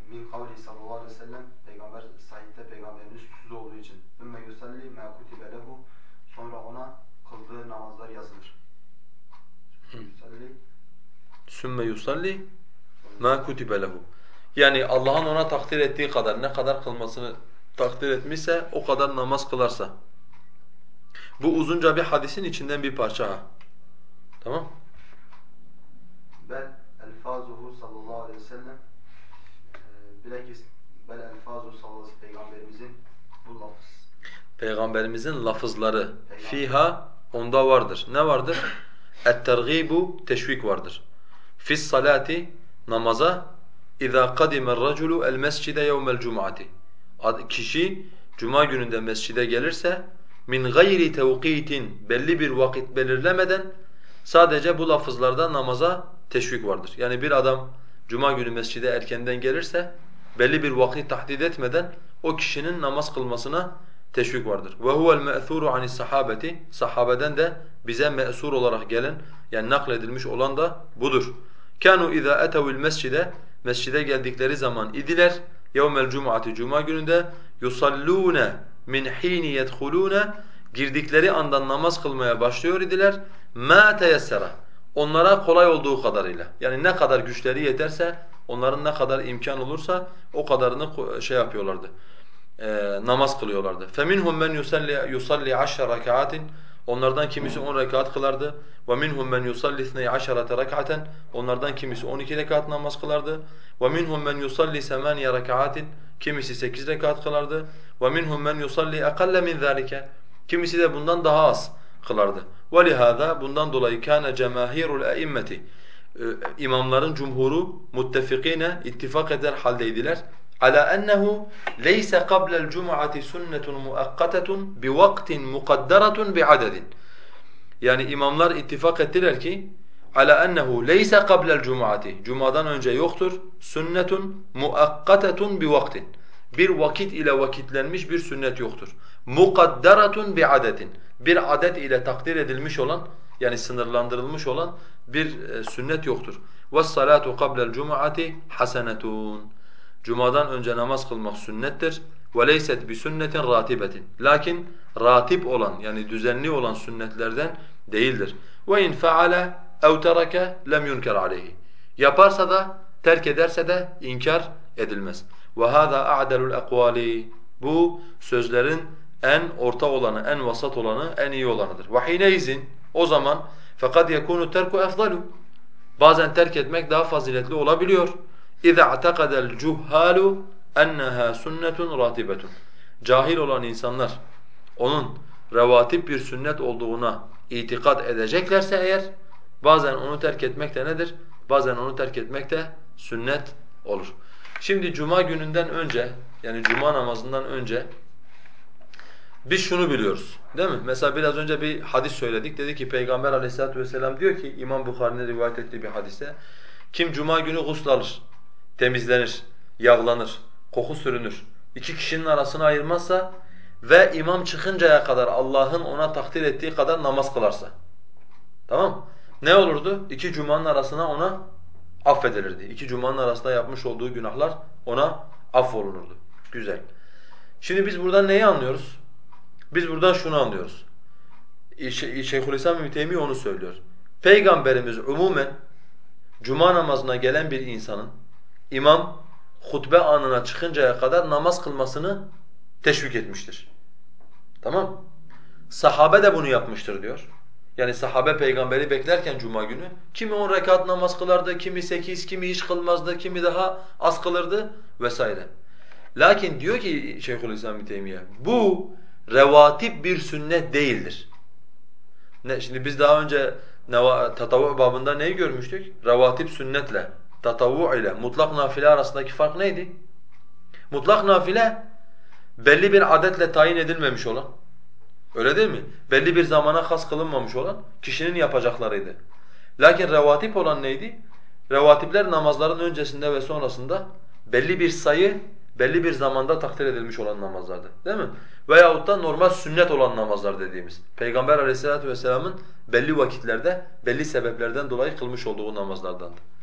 min kavli sallallahu aleyhi ve sellem peygamber sahihte peygamberimiz susuz olduğu için ümme yusalli ma kutibe lehu. Sonra ona kıldığı namazlar yazılır. Sümme yusalli ma kutibe lehu. Yani Allah'ın ona takdir ettiği kadar ne kadar kılmasını takdir etmişse o kadar namaz kılarsa. Bu uzunca bir hadisin içinden bir parça ha. Tamam? bel elfazuhu sallallahu aleyhi ve sellem e, bilakis bel elfazuhu sallallahu aleyhi ve sellem peygamberimizin bu lafız Peygamberimizin lafızları fiha onda vardır. Ne vardır? Et-tergibu teşvik vardır. Fis salati namaza iza kadima er-raculu el-mescide yevmel cum'ati. Kişi cuma gününde mescide gelirse min gayri tevqitin belli bir vakit belirlemeden sadece bu lafızlarda namaza teşvik vardır. Yani bir adam cuma günü mescide erkenden gelirse belli bir vakit tahdid etmeden o kişinin namaz kılmasına teşvik vardır. Ve huvel me'thuru anis sahabeti sahabeden de bize me'sur olarak gelen yani nakledilmiş olan da budur. Kanu iza etevil mescide mescide geldikleri zaman idiler yevmel cum'ati cuma gününde yusallune min hini yedhulune girdikleri andan namaz kılmaya başlıyor idiler ma teyessera onlara kolay olduğu kadarıyla yani ne kadar güçleri yeterse onların ne kadar imkan olursa o kadarını şey yapıyorlardı e, namaz kılıyorlardı. فَمِنْهُمْ مَنْ يُصَلِّ يُصَلِّ عَشَّ رَكَعَاتٍ Onlardan kimisi 10 rekat kılardı. وَمِنْهُمْ مَنْ يُصَلِّ اثْنَيْ عَشَرَةَ رَكَعَةً Onlardan kimisi 12 rekat namaz kılardı. وَمِنْهُمْ مَنْ يُصَلِّ سَمَانِيَ رَكَعَاتٍ Kimisi 8 rekat kılardı. وَمِنْهُمْ مَنْ يُصَلِّ اَقَلَّ مِنْ ذَٰلِكَ Kimisi de bundan daha az kılardı. وَلِهَذَا Bundan dolayı كَانَ جَمَاهِيرُ الْاَئِمَّةِ İmamların cumhuru muttefikine ittifak eder haldeydiler. على أنه ليس قبل الجمعة سنة مؤقتة بوقت مقدرة بعدد. Yani imamlar ittifak ettiler ki على أنه ليس قبل الجمعة Cuma'dan önce yoktur. Sünnetun muakkatetun bi vaktin. Bir vakit ile vakitlenmiş bir sünnet yoktur. Mukaddaratun bi adetin. Bir adet ile takdir edilmiş olan yani sınırlandırılmış olan bir e, sünnet yoktur. وَالصَّلَاةُ قَبْلَ الْجُمُعَةِ حَسَنَةٌ Cuma'dan önce namaz kılmak sünnettir. وَلَيْسَتْ بِسُنَّةٍ رَاتِبَةٍ Lakin ratip olan yani düzenli olan sünnetlerden değildir. وَاِنْ فَعَلَ اَوْ تَرَكَ لَمْ يُنْكَرْ عَلَيْهِ Yaparsa da, terk ederse de inkar edilmez. وَهَذَا أَعْدَلُ الْاَقْوَالِ Bu sözlerin en orta olanı, en vasat olanı, en iyi olanıdır. وَحِينَيْزٍ O zaman fakat yekunu terku efdalu. Bazen terk etmek daha faziletli olabiliyor. اِذَا اَعْتَقَدَ الْجُهَّالُ اَنَّهَا سُنَّةٌ رَاتِبَةٌ Cahil olan insanlar onun revatip bir sünnet olduğuna itikat edeceklerse eğer bazen onu terk etmek de nedir? Bazen onu terk etmek de sünnet olur. Şimdi cuma gününden önce yani cuma namazından önce biz şunu biliyoruz değil mi? Mesela biraz önce bir hadis söyledik. Dedi ki Peygamber aleyhissalatu vesselam diyor ki İmam Bukhari'nin rivayet ettiği bir hadiste kim cuma günü gusl alır, temizlenir, yağlanır, koku sürünür, iki kişinin arasını ayırmazsa ve imam çıkıncaya kadar Allah'ın ona takdir ettiği kadar namaz kılarsa. Tamam Ne olurdu? İki cumanın arasına ona affedilirdi. İki cumanın arasında yapmış olduğu günahlar ona affolunurdu. Güzel. Şimdi biz buradan neyi anlıyoruz? Biz buradan şunu anlıyoruz. Şeyhülislam İbn Teymiye onu söylüyor. Peygamberimiz umumen cuma namazına gelen bir insanın imam hutbe anına çıkıncaya kadar namaz kılmasını teşvik etmiştir. Tamam? Sahabe de bunu yapmıştır diyor. Yani sahabe peygamberi beklerken cuma günü kimi on rekat namaz kılardı, kimi sekiz, kimi hiç kılmazdı, kimi daha az kılırdı vesaire. Lakin diyor ki Şeyhülislam İbn Teymiye bu revatip bir sünnet değildir. Ne, şimdi biz daha önce tatavvu babında neyi görmüştük? Revatip sünnetle, tatavvu ile mutlak nafile arasındaki fark neydi? Mutlak nafile belli bir adetle tayin edilmemiş olan, öyle değil mi? Belli bir zamana has kılınmamış olan kişinin yapacaklarıydı. Lakin revatip olan neydi? Revatipler namazların öncesinde ve sonrasında belli bir sayı, belli bir zamanda takdir edilmiş olan namazlardı. Değil mi? Veyahut da normal sünnet olan namazlar dediğimiz. Peygamber aleyhissalatu vesselamın belli vakitlerde, belli sebeplerden dolayı kılmış olduğu namazlardandı.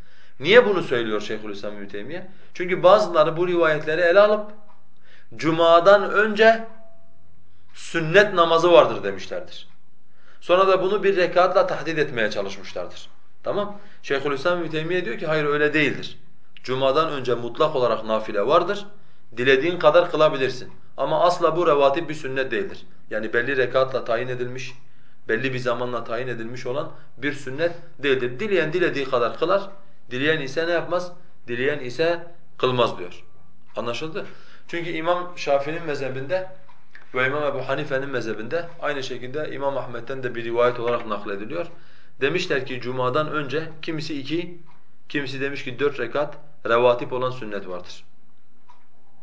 Niye bunu söylüyor Şeyhülislam İbn Teymiye? Çünkü bazıları bu rivayetleri ele alıp cumadan önce sünnet namazı vardır demişlerdir. Sonra da bunu bir rekatla tahdid etmeye çalışmışlardır. Tamam? Şeyhülislam İbn Teymiye diyor ki hayır öyle değildir. Cumadan önce mutlak olarak nafile vardır. Dilediğin kadar kılabilirsin. Ama asla bu revatip bir sünnet değildir. Yani belli rekatla tayin edilmiş, belli bir zamanla tayin edilmiş olan bir sünnet değildir. Dileyen dilediği kadar kılar, dileyen ise ne yapmaz? Dileyen ise kılmaz diyor. Anlaşıldı? Çünkü İmam Şafii'nin mezhebinde ve İmam Ebu Hanife'nin mezhebinde aynı şekilde İmam Ahmet'ten de bir rivayet olarak naklediliyor. Demişler ki Cuma'dan önce kimisi iki, kimisi demiş ki dört rekat revatip olan sünnet vardır.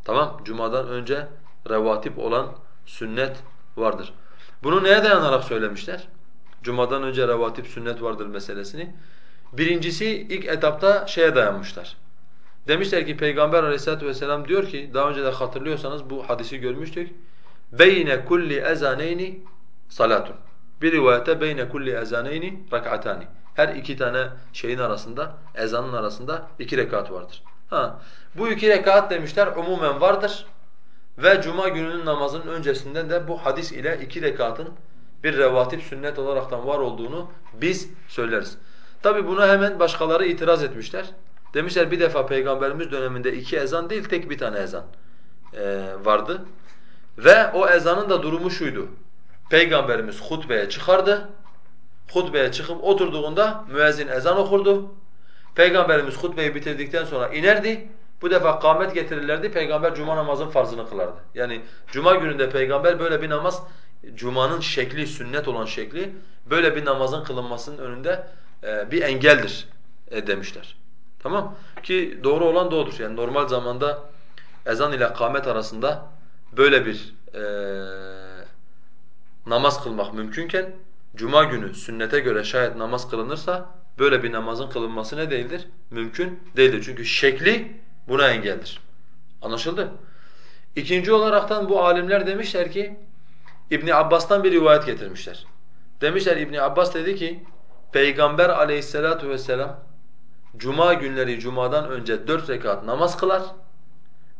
Tamam, Cuma'dan önce revatip olan sünnet vardır. Bunu neye dayanarak söylemişler? Cuma'dan önce revatip sünnet vardır meselesini. Birincisi ilk etapta şeye dayanmışlar. Demişler ki Peygamber aleyhissalatu vesselam diyor ki, daha önce de hatırlıyorsanız bu hadisi görmüştük. Beyne kulli ezaneyni salatun. Bir rivayete beyne kulli ezaneyni rak'atani. Her iki tane şeyin arasında, ezanın arasında iki rekat vardır. Ha, bu iki rekat demişler umumen vardır. Ve cuma gününün namazının öncesinden de bu hadis ile iki rekatın bir revatip sünnet olaraktan var olduğunu biz söyleriz. Tabi buna hemen başkaları itiraz etmişler. Demişler bir defa Peygamberimiz döneminde iki ezan değil tek bir tane ezan e, vardı. Ve o ezanın da durumu şuydu. Peygamberimiz hutbeye çıkardı. Hutbeye çıkıp oturduğunda müezzin ezan okurdu. Peygamberimiz hutbeyi bitirdikten sonra inerdi. Bu defa kâmet getirirlerdi. Peygamber cuma namazın farzını kılardı. Yani cuma gününde peygamber böyle bir namaz cumanın şekli, sünnet olan şekli böyle bir namazın kılınmasının önünde bir engeldir e, demişler. Tamam? Ki doğru olan doğrudur. Yani normal zamanda ezan ile kâmet arasında böyle bir e, namaz kılmak mümkünken cuma günü sünnete göre şayet namaz kılınırsa böyle bir namazın kılınması ne değildir? Mümkün değildir. Çünkü şekli buna engeldir. Anlaşıldı? İkinci olaraktan bu alimler demişler ki İbn Abbas'tan bir rivayet getirmişler. Demişler İbn Abbas dedi ki Peygamber aleyhissalatu vesselam cuma günleri cumadan önce dört rekat namaz kılar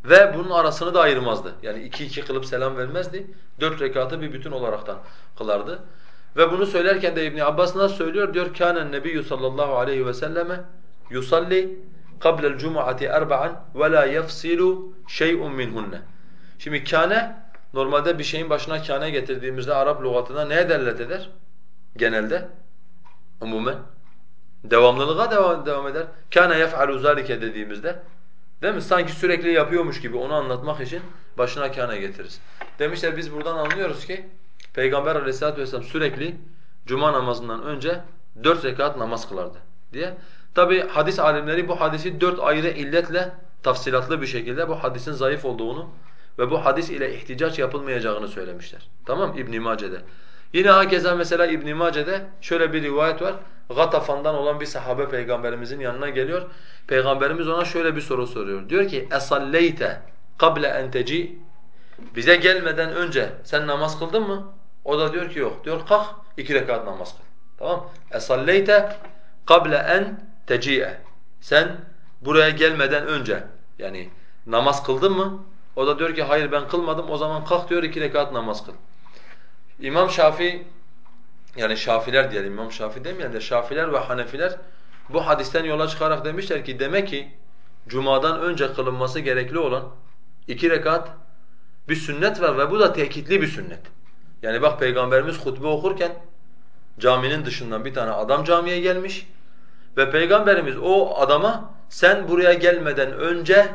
ve bunun arasını da ayırmazdı. Yani iki iki kılıp selam vermezdi. Dört rekatı bir bütün olaraktan kılardı. Ve bunu söylerken de İbn Abbas nasıl söylüyor? Diyor kânen nebiyyü sallallahu aleyhi ve selleme yusalli kablel cum'ati erba'an ve la yefsilu şey'un minhunne. Şimdi kâne normalde bir şeyin başına kâne getirdiğimizde Arap lügatında neye delalet eder? Genelde umumen devamlılığa devam, devam eder. Kâne yef'alu zâlike dediğimizde değil mi? Sanki sürekli yapıyormuş gibi onu anlatmak için başına kâne getiririz. Demişler biz buradan anlıyoruz ki Peygamber aleyhissalatu vesselam sürekli cuma namazından önce dört rekat namaz kılardı diye. Tabi hadis alimleri bu hadisi dört ayrı illetle tafsilatlı bir şekilde bu hadisin zayıf olduğunu ve bu hadis ile ihticaç yapılmayacağını söylemişler. Tamam İbn Mace'de. Yine hakeza mesela İbn Mace'de şöyle bir rivayet var. Gatafan'dan olan bir sahabe peygamberimizin yanına geliyor. Peygamberimiz ona şöyle bir soru soruyor. Diyor ki: "Esalleyte qabla en teci?" Bize gelmeden önce sen namaz kıldın mı? O da diyor ki yok. Diyor kalk iki rekat namaz kıl. Tamam? "Esalleyte qabla en. Sen buraya gelmeden önce yani namaz kıldın mı? O da diyor ki hayır ben kılmadım. O zaman kalk diyor iki rekat namaz kıl. İmam Şafii yani Şafiler diyelim İmam Şafii demeyen de Şafiler ve Hanefiler bu hadisten yola çıkarak demişler ki demek ki cumadan önce kılınması gerekli olan iki rekat bir sünnet var ve bu da tekitli bir sünnet. Yani bak Peygamberimiz hutbe okurken caminin dışından bir tane adam camiye gelmiş ve Peygamberimiz o adama sen buraya gelmeden önce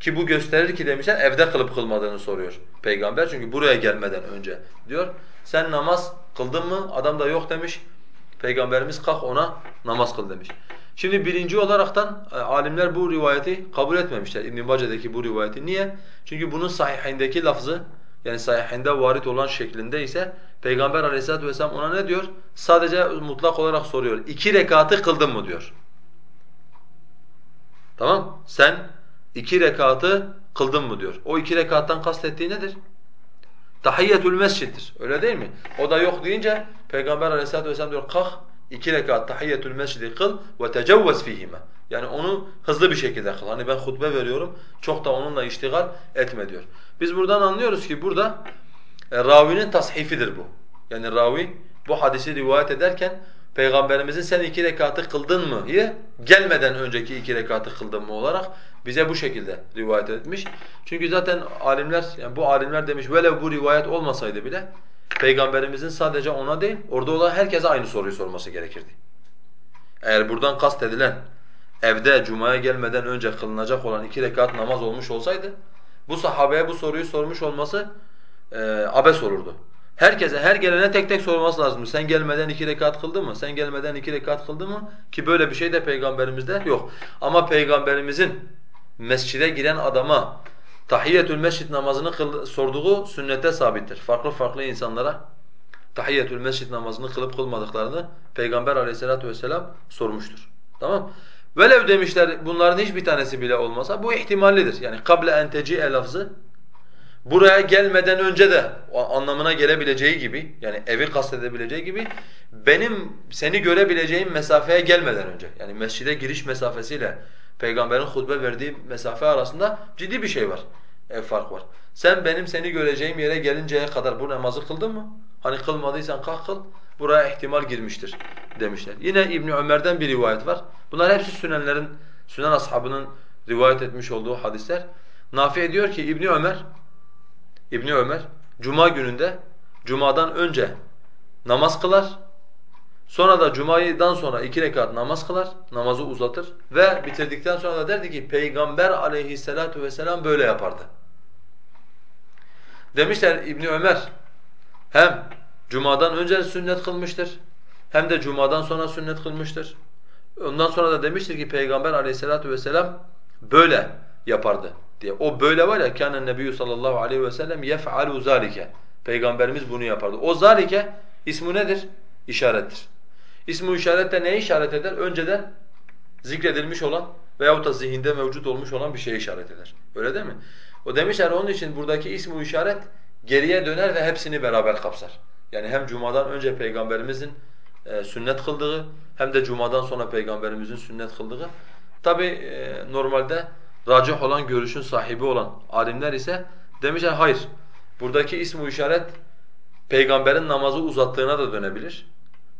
ki bu gösterir ki demişler evde kılıp kılmadığını soruyor peygamber çünkü buraya gelmeden önce diyor. Sen namaz kıldın mı? Adam da yok demiş. Peygamberimiz kalk ona namaz kıl demiş. Şimdi birinci olaraktan e, alimler bu rivayeti kabul etmemişler. İbn Mace'deki bu rivayeti. Niye? Çünkü bunun sahihindeki lafzı yani sahihinde varit olan şeklinde ise Peygamber Aleyhisselatü vesselam ona ne diyor? Sadece mutlak olarak soruyor. İki rekatı kıldın mı diyor. Tamam? Sen iki rekatı kıldın mı diyor. O iki rekattan kastettiği nedir? Tahiyyetül mesciddir. Öyle değil mi? O da yok deyince Peygamber Aleyhisselatü vesselam diyor kalk iki rekat tahiyyetül mescidi kıl ve tecevvez fihime. Yani onu hızlı bir şekilde kıl. Hani ben hutbe veriyorum çok da onunla iştigal etme diyor. Biz buradan anlıyoruz ki burada e, ravinin tashifidir bu. Yani ravi bu hadisi rivayet ederken Peygamberimizin sen iki rekatı kıldın mı diye gelmeden önceki iki rekatı kıldın mı olarak bize bu şekilde rivayet etmiş. Çünkü zaten alimler yani bu alimler demiş velev bu rivayet olmasaydı bile Peygamberimizin sadece ona değil orada olan herkese aynı soruyu sorması gerekirdi. Eğer buradan kast edilen evde cumaya gelmeden önce kılınacak olan iki rekat namaz olmuş olsaydı bu sahabeye bu soruyu sormuş olması e, abes olurdu. Herkese, her gelene tek tek sorması lazım. Sen gelmeden iki rekat kıldın mı? Sen gelmeden iki rekat kıldın mı? Ki böyle bir şey de peygamberimizde yok. Ama peygamberimizin mescide giren adama tahiyyetül mescid namazını kıl, sorduğu sünnete sabittir. Farklı farklı insanlara tahiyyetül mescid namazını kılıp kılmadıklarını Peygamber aleyhissalatu vesselam sormuştur. Tamam Velev demişler bunların hiçbir tanesi bile olmasa bu ihtimallidir. Yani kable en teci'e lafzı buraya gelmeden önce de anlamına gelebileceği gibi yani evi kastedebileceği gibi benim seni görebileceğim mesafeye gelmeden önce yani mescide giriş mesafesiyle peygamberin hutbe verdiği mesafe arasında ciddi bir şey var. E, fark var. Sen benim seni göreceğim yere gelinceye kadar bu namazı kıldın mı? Hani kılmadıysan kalk kıl. Buraya ihtimal girmiştir demişler. Yine İbn Ömer'den bir rivayet var. Bunlar hepsi Sünenlerin Sünen ashabının rivayet etmiş olduğu hadisler. Nafi diyor ki İbn Ömer İbni Ömer cuma gününde cumadan önce namaz kılar. Sonra da cumaydan sonra iki rekat namaz kılar, namazı uzatır ve bitirdikten sonra da derdi ki Peygamber aleyhissalatu vesselam böyle yapardı. Demişler İbni Ömer hem cumadan önce sünnet kılmıştır hem de cumadan sonra sünnet kılmıştır. Ondan sonra da demiştir ki Peygamber aleyhissalatu vesselam böyle yapardı diye. O böyle var ya kânen nebiyyü sallallahu aleyhi ve sellem yef'alu zâlike. Peygamberimiz bunu yapardı. O zâlike ismi nedir? İşarettir. İsmi işaret de neye işaret eder? Önceden zikredilmiş olan veyahut da zihinde mevcut olmuş olan bir şeye işaret eder. Öyle değil mi? O demişler onun için buradaki ismi işaret geriye döner ve hepsini beraber kapsar. Yani hem cumadan önce peygamberimizin e, sünnet kıldığı hem de cumadan sonra peygamberimizin sünnet kıldığı. Tabi e, normalde racih olan görüşün sahibi olan alimler ise demişler hayır. Buradaki ismu işaret peygamberin namazı uzattığına da dönebilir.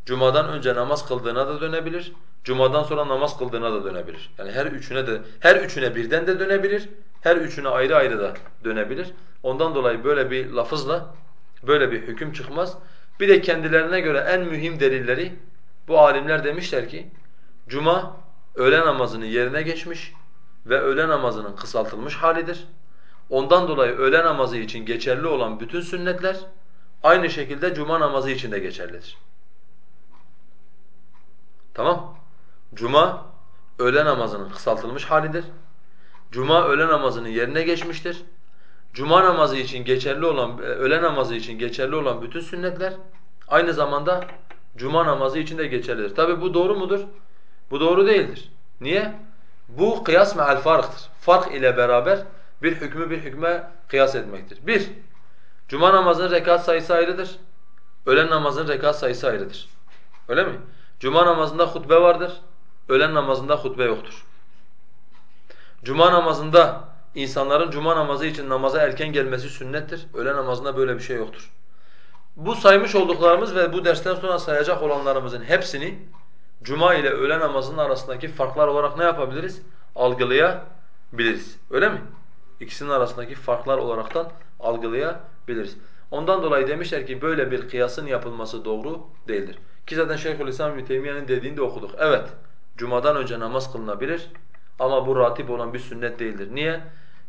Cumadan önce namaz kıldığına da dönebilir. Cumadan sonra namaz kıldığına da dönebilir. Yani her üçüne de her üçüne birden de dönebilir. Her üçüne ayrı ayrı da dönebilir. Ondan dolayı böyle bir lafızla böyle bir hüküm çıkmaz. Bir de kendilerine göre en mühim delilleri bu alimler demişler ki cuma öğle namazını yerine geçmiş ve öğle namazının kısaltılmış halidir. Ondan dolayı öğle namazı için geçerli olan bütün sünnetler aynı şekilde cuma namazı için de geçerlidir. Tamam? Cuma öğle namazının kısaltılmış halidir. Cuma öğle namazının yerine geçmiştir. Cuma namazı için geçerli olan öğle namazı için geçerli olan bütün sünnetler aynı zamanda cuma namazı için de geçerlidir. Tabi bu doğru mudur? Bu doğru değildir. Niye? Bu kıyas me'al farktır. Fark ile beraber bir hükmü bir hükme kıyas etmektir. Bir, cuma namazının rekat sayısı ayrıdır. Öğlen namazının rekat sayısı ayrıdır. Öyle mi? Cuma namazında hutbe vardır. Öğlen namazında hutbe yoktur. Cuma namazında insanların cuma namazı için namaza erken gelmesi sünnettir. Öğlen namazında böyle bir şey yoktur. Bu saymış olduklarımız ve bu dersten sonra sayacak olanlarımızın hepsini cuma ile öğle namazının arasındaki farklar olarak ne yapabiliriz? Algılayabiliriz. Öyle mi? İkisinin arasındaki farklar olaraktan algılayabiliriz. Ondan dolayı demişler ki böyle bir kıyasın yapılması doğru değildir. Ki zaten Şeyhülislam İbn Teymiyye'nin dediğini de okuduk. Evet, cumadan önce namaz kılınabilir ama bu ratip olan bir sünnet değildir. Niye?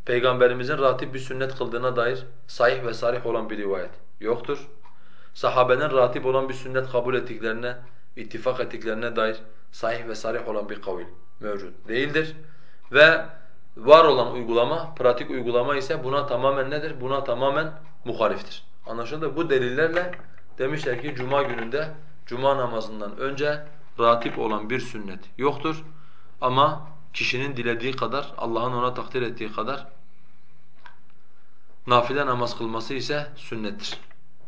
Peygamberimizin ratip bir sünnet kıldığına dair sahih ve sarih olan bir rivayet yoktur. Sahabenin ratip olan bir sünnet kabul ettiklerine, ittifak ettiklerine dair sahih ve sarih olan bir kavil mevcut değildir. Ve var olan uygulama, pratik uygulama ise buna tamamen nedir? Buna tamamen muhaliftir. Anlaşıldı? Bu delillerle demişler ki cuma gününde cuma namazından önce ratip olan bir sünnet yoktur. Ama kişinin dilediği kadar, Allah'ın ona takdir ettiği kadar nafile namaz kılması ise sünnettir.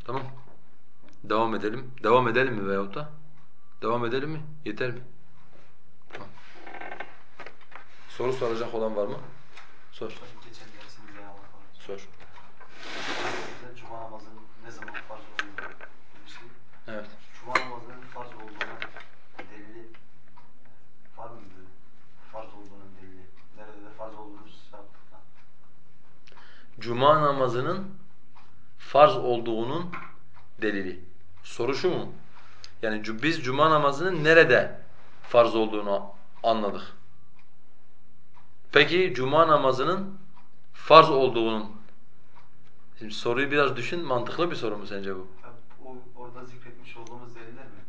Tamam? Devam edelim. Devam edelim mi veyahut da? Devam edelim mi? Yeter mi? Tamam. Soru soracak olan var mı? Sor. Geçen dersimizde Allah Sor. Cuma namazının ne zaman farz olduğunu demiştik. Evet. Cuma namazının farz olduğuna delili var mı böyle? Farz olduğunun delili. Nerede de farz olduğunu şey yaptık. Cuma namazının farz olduğunun delili. Soru şu mu? Yani biz cuma namazının nerede farz olduğunu anladık. Peki cuma namazının farz olduğunun Şimdi soruyu biraz düşün, mantıklı bir soru mu sence bu? O, orada zikretmiş olduğumuz deliller mi?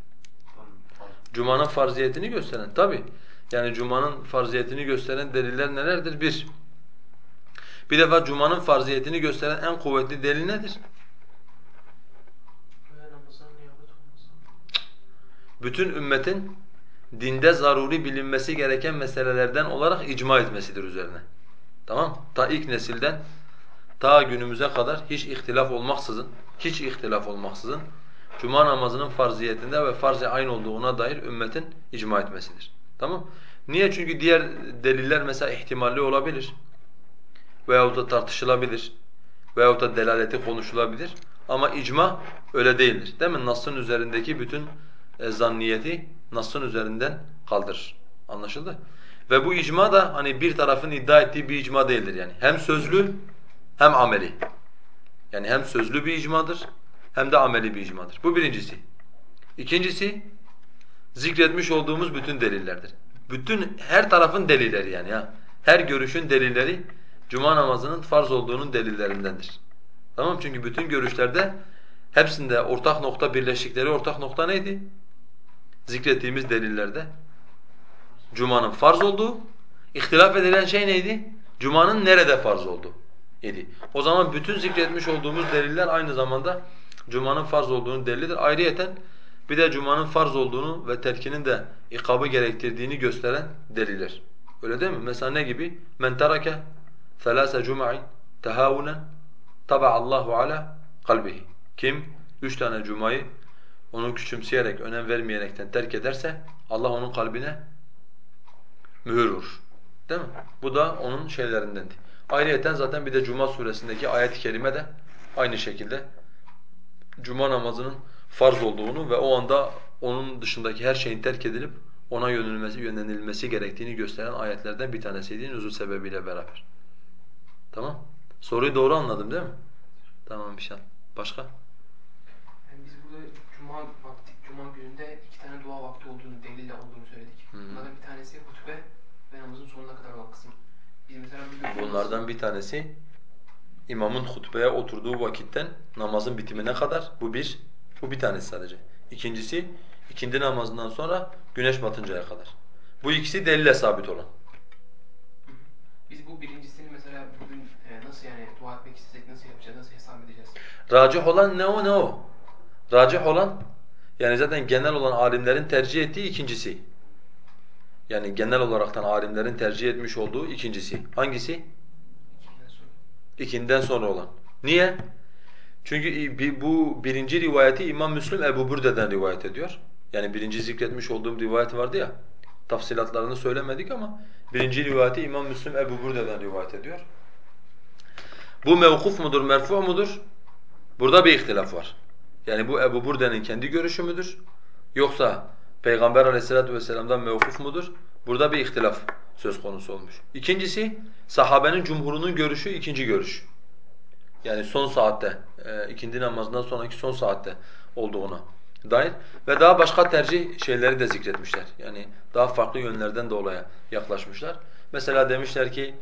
Cuma'nın farziyetini gösteren tabi. Yani Cuma'nın farziyetini gösteren deliller nelerdir? Bir, bir defa Cuma'nın farziyetini gösteren en kuvvetli delil nedir? Öğle namazının niyabet olması. Bütün ümmetin dinde zaruri bilinmesi gereken meselelerden olarak icma etmesidir üzerine. Tamam? Ta ilk nesilden ta günümüze kadar hiç ihtilaf olmaksızın, hiç ihtilaf olmaksızın Cuma namazının farziyetinde ve farz-ı ayn olduğuna dair ümmetin icma etmesidir. Tamam? Niye? Çünkü diğer deliller mesela ihtimalli olabilir veyahut da tartışılabilir veyahut da delaleti konuşulabilir ama icma öyle değildir. Değil mi? Nas'ın üzerindeki bütün e, zanniyeti Nas'ın üzerinden kaldırır. Anlaşıldı? Ve bu icma da hani bir tarafın iddia ettiği bir icma değildir yani. Hem sözlü hem ameli. Yani hem sözlü bir icmadır hem de ameli bir icmadır. Bu birincisi. İkincisi zikretmiş olduğumuz bütün delillerdir. Bütün her tarafın delilleri yani ya. Her görüşün delilleri cuma namazının farz olduğunun delillerindendir. Tamam? Çünkü bütün görüşlerde hepsinde ortak nokta birleştikleri ortak nokta neydi? Zikrettiğimiz delillerde cumanın farz olduğu, ihtilaf edilen şey neydi? Cumanın nerede farz olduğu idi. O zaman bütün zikretmiş olduğumuz deliller aynı zamanda Cuma'nın farz olduğunu delildir. Ayrıyeten bir de Cuma'nın farz olduğunu ve terkinin de ikabı gerektirdiğini gösteren deliller. Öyle değil mi? Mesela ne gibi? Men terake thelâse cuma'in tehâvunen taba'allahu ala kalbihi. Kim üç tane cumayı onu küçümseyerek, önem vermeyerekten terk ederse Allah onun kalbine mühür vurur. Değil mi? Bu da onun şeylerindendi. Ayrıyeten zaten bir de Cuma suresindeki ayet-i kerime de aynı şekilde Cuma namazının farz olduğunu ve o anda onun dışındaki her şeyin terk edilip ona yönelmesi, yönlenilmesi gerektiğini gösteren ayetlerden bir tanesiydi nüzul sebebiyle beraber. Tamam? Soruyu doğru anladım değil mi? Tamam şey. Başka? Cuma vakti, cuma gününde iki tane dua vakti olduğunu, delille olduğunu söyledik. Hı. Bunlardan bir tanesi hutbe ve namazın sonuna kadar olan kısım. Biz mesela biliyorsunuz Bunlardan bir tanesi imamın hutbeye oturduğu vakitten namazın bitimine kadar bu bir. Bu bir tanesi sadece. İkincisi ikindi namazından sonra güneş batıncaya kadar. Bu ikisi delille sabit olan. Biz bu birincisini mesela bugün e, nasıl yani dua etmek istesek nasıl yapacağız, nasıl hesap edeceğiz? Racih olan ne o ne o. Racih olan yani zaten genel olan alimlerin tercih ettiği ikincisi. Yani genel olaraktan alimlerin tercih etmiş olduğu ikincisi. Hangisi? İkiden sonra. İkinden sonra olan. Niye? Çünkü bu birinci rivayeti İmam Müslim Ebu Burde'den rivayet ediyor. Yani birinci zikretmiş olduğum rivayet vardı ya. Tafsilatlarını söylemedik ama birinci rivayeti İmam Müslim Ebu Burde'den rivayet ediyor. Bu mevkuf mudur, merfu mudur? Burada bir ihtilaf var. Yani bu Ebu Burde'nin kendi görüşü müdür? Yoksa Peygamber aleyhissalatu vesselam'dan mevkuf mudur? Burada bir ihtilaf söz konusu olmuş. İkincisi, sahabenin cumhurunun görüşü ikinci görüş. Yani son saatte, e, ikindi namazından sonraki son saatte olduğuna dair ve daha başka tercih şeyleri de zikretmişler. Yani daha farklı yönlerden de olaya yaklaşmışlar. Mesela demişler ki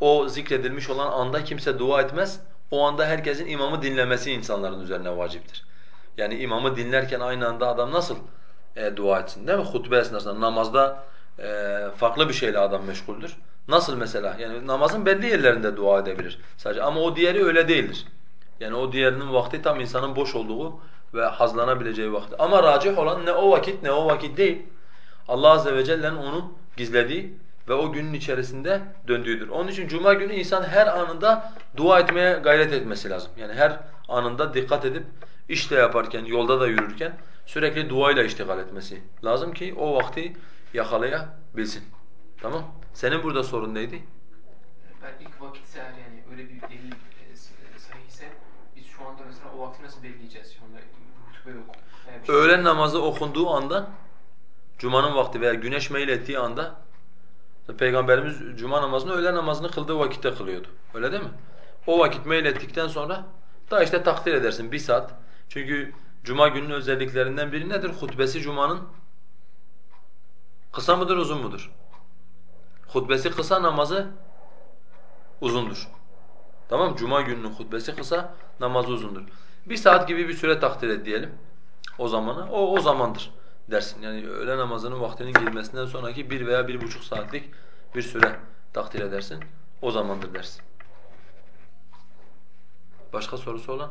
o zikredilmiş olan anda kimse dua etmez. O anda herkesin imamı dinlemesi insanların üzerine vaciptir. Yani imamı dinlerken aynı anda adam nasıl e, dua etsin değil mi? Hutbe esnasında namazda e, farklı bir şeyle adam meşguldür. Nasıl mesela? Yani namazın belli yerlerinde dua edebilir sadece ama o diğeri öyle değildir. Yani o diğerinin vakti tam insanın boş olduğu ve hazlanabileceği vakti. Ama racih olan ne o vakit ne o vakit değil. Allah azze ve celle'nin onu gizlediği ve o günün içerisinde döndüğüdür. Onun için cuma günü insan her anında dua etmeye gayret etmesi lazım. Yani her anında dikkat edip işte yaparken, yolda da yürürken sürekli duayla iştigal etmesi lazım ki o vakti yakalayabilsin. Tamam? Senin burada sorun neydi? Ben ilk vakitse eğer yani öyle bir delil e, sahihse biz şu anda mesela o vakti nasıl belirleyeceğiz şu anda hutbe yok. bir şey Öğlen namazı okunduğu anda, Cuma'nın vakti veya güneş meyil ettiği anda, Peygamberimiz Cuma namazını öğlen namazını kıldığı vakitte kılıyordu. Öyle değil mi? O vakit meyil ettikten sonra da işte takdir edersin bir saat. Çünkü Cuma gününün özelliklerinden biri nedir? Hutbesi Cuma'nın kısa mıdır, uzun mudur? Hutbesi kısa, namazı uzundur. Tamam? Cuma gününün hutbesi kısa, namazı uzundur. Bir saat gibi bir süre takdir et diyelim o zamanı. O, o zamandır dersin. Yani öğle namazının vaktinin girmesinden sonraki bir veya bir buçuk saatlik bir süre takdir edersin. O zamandır dersin. Başka sorusu olan?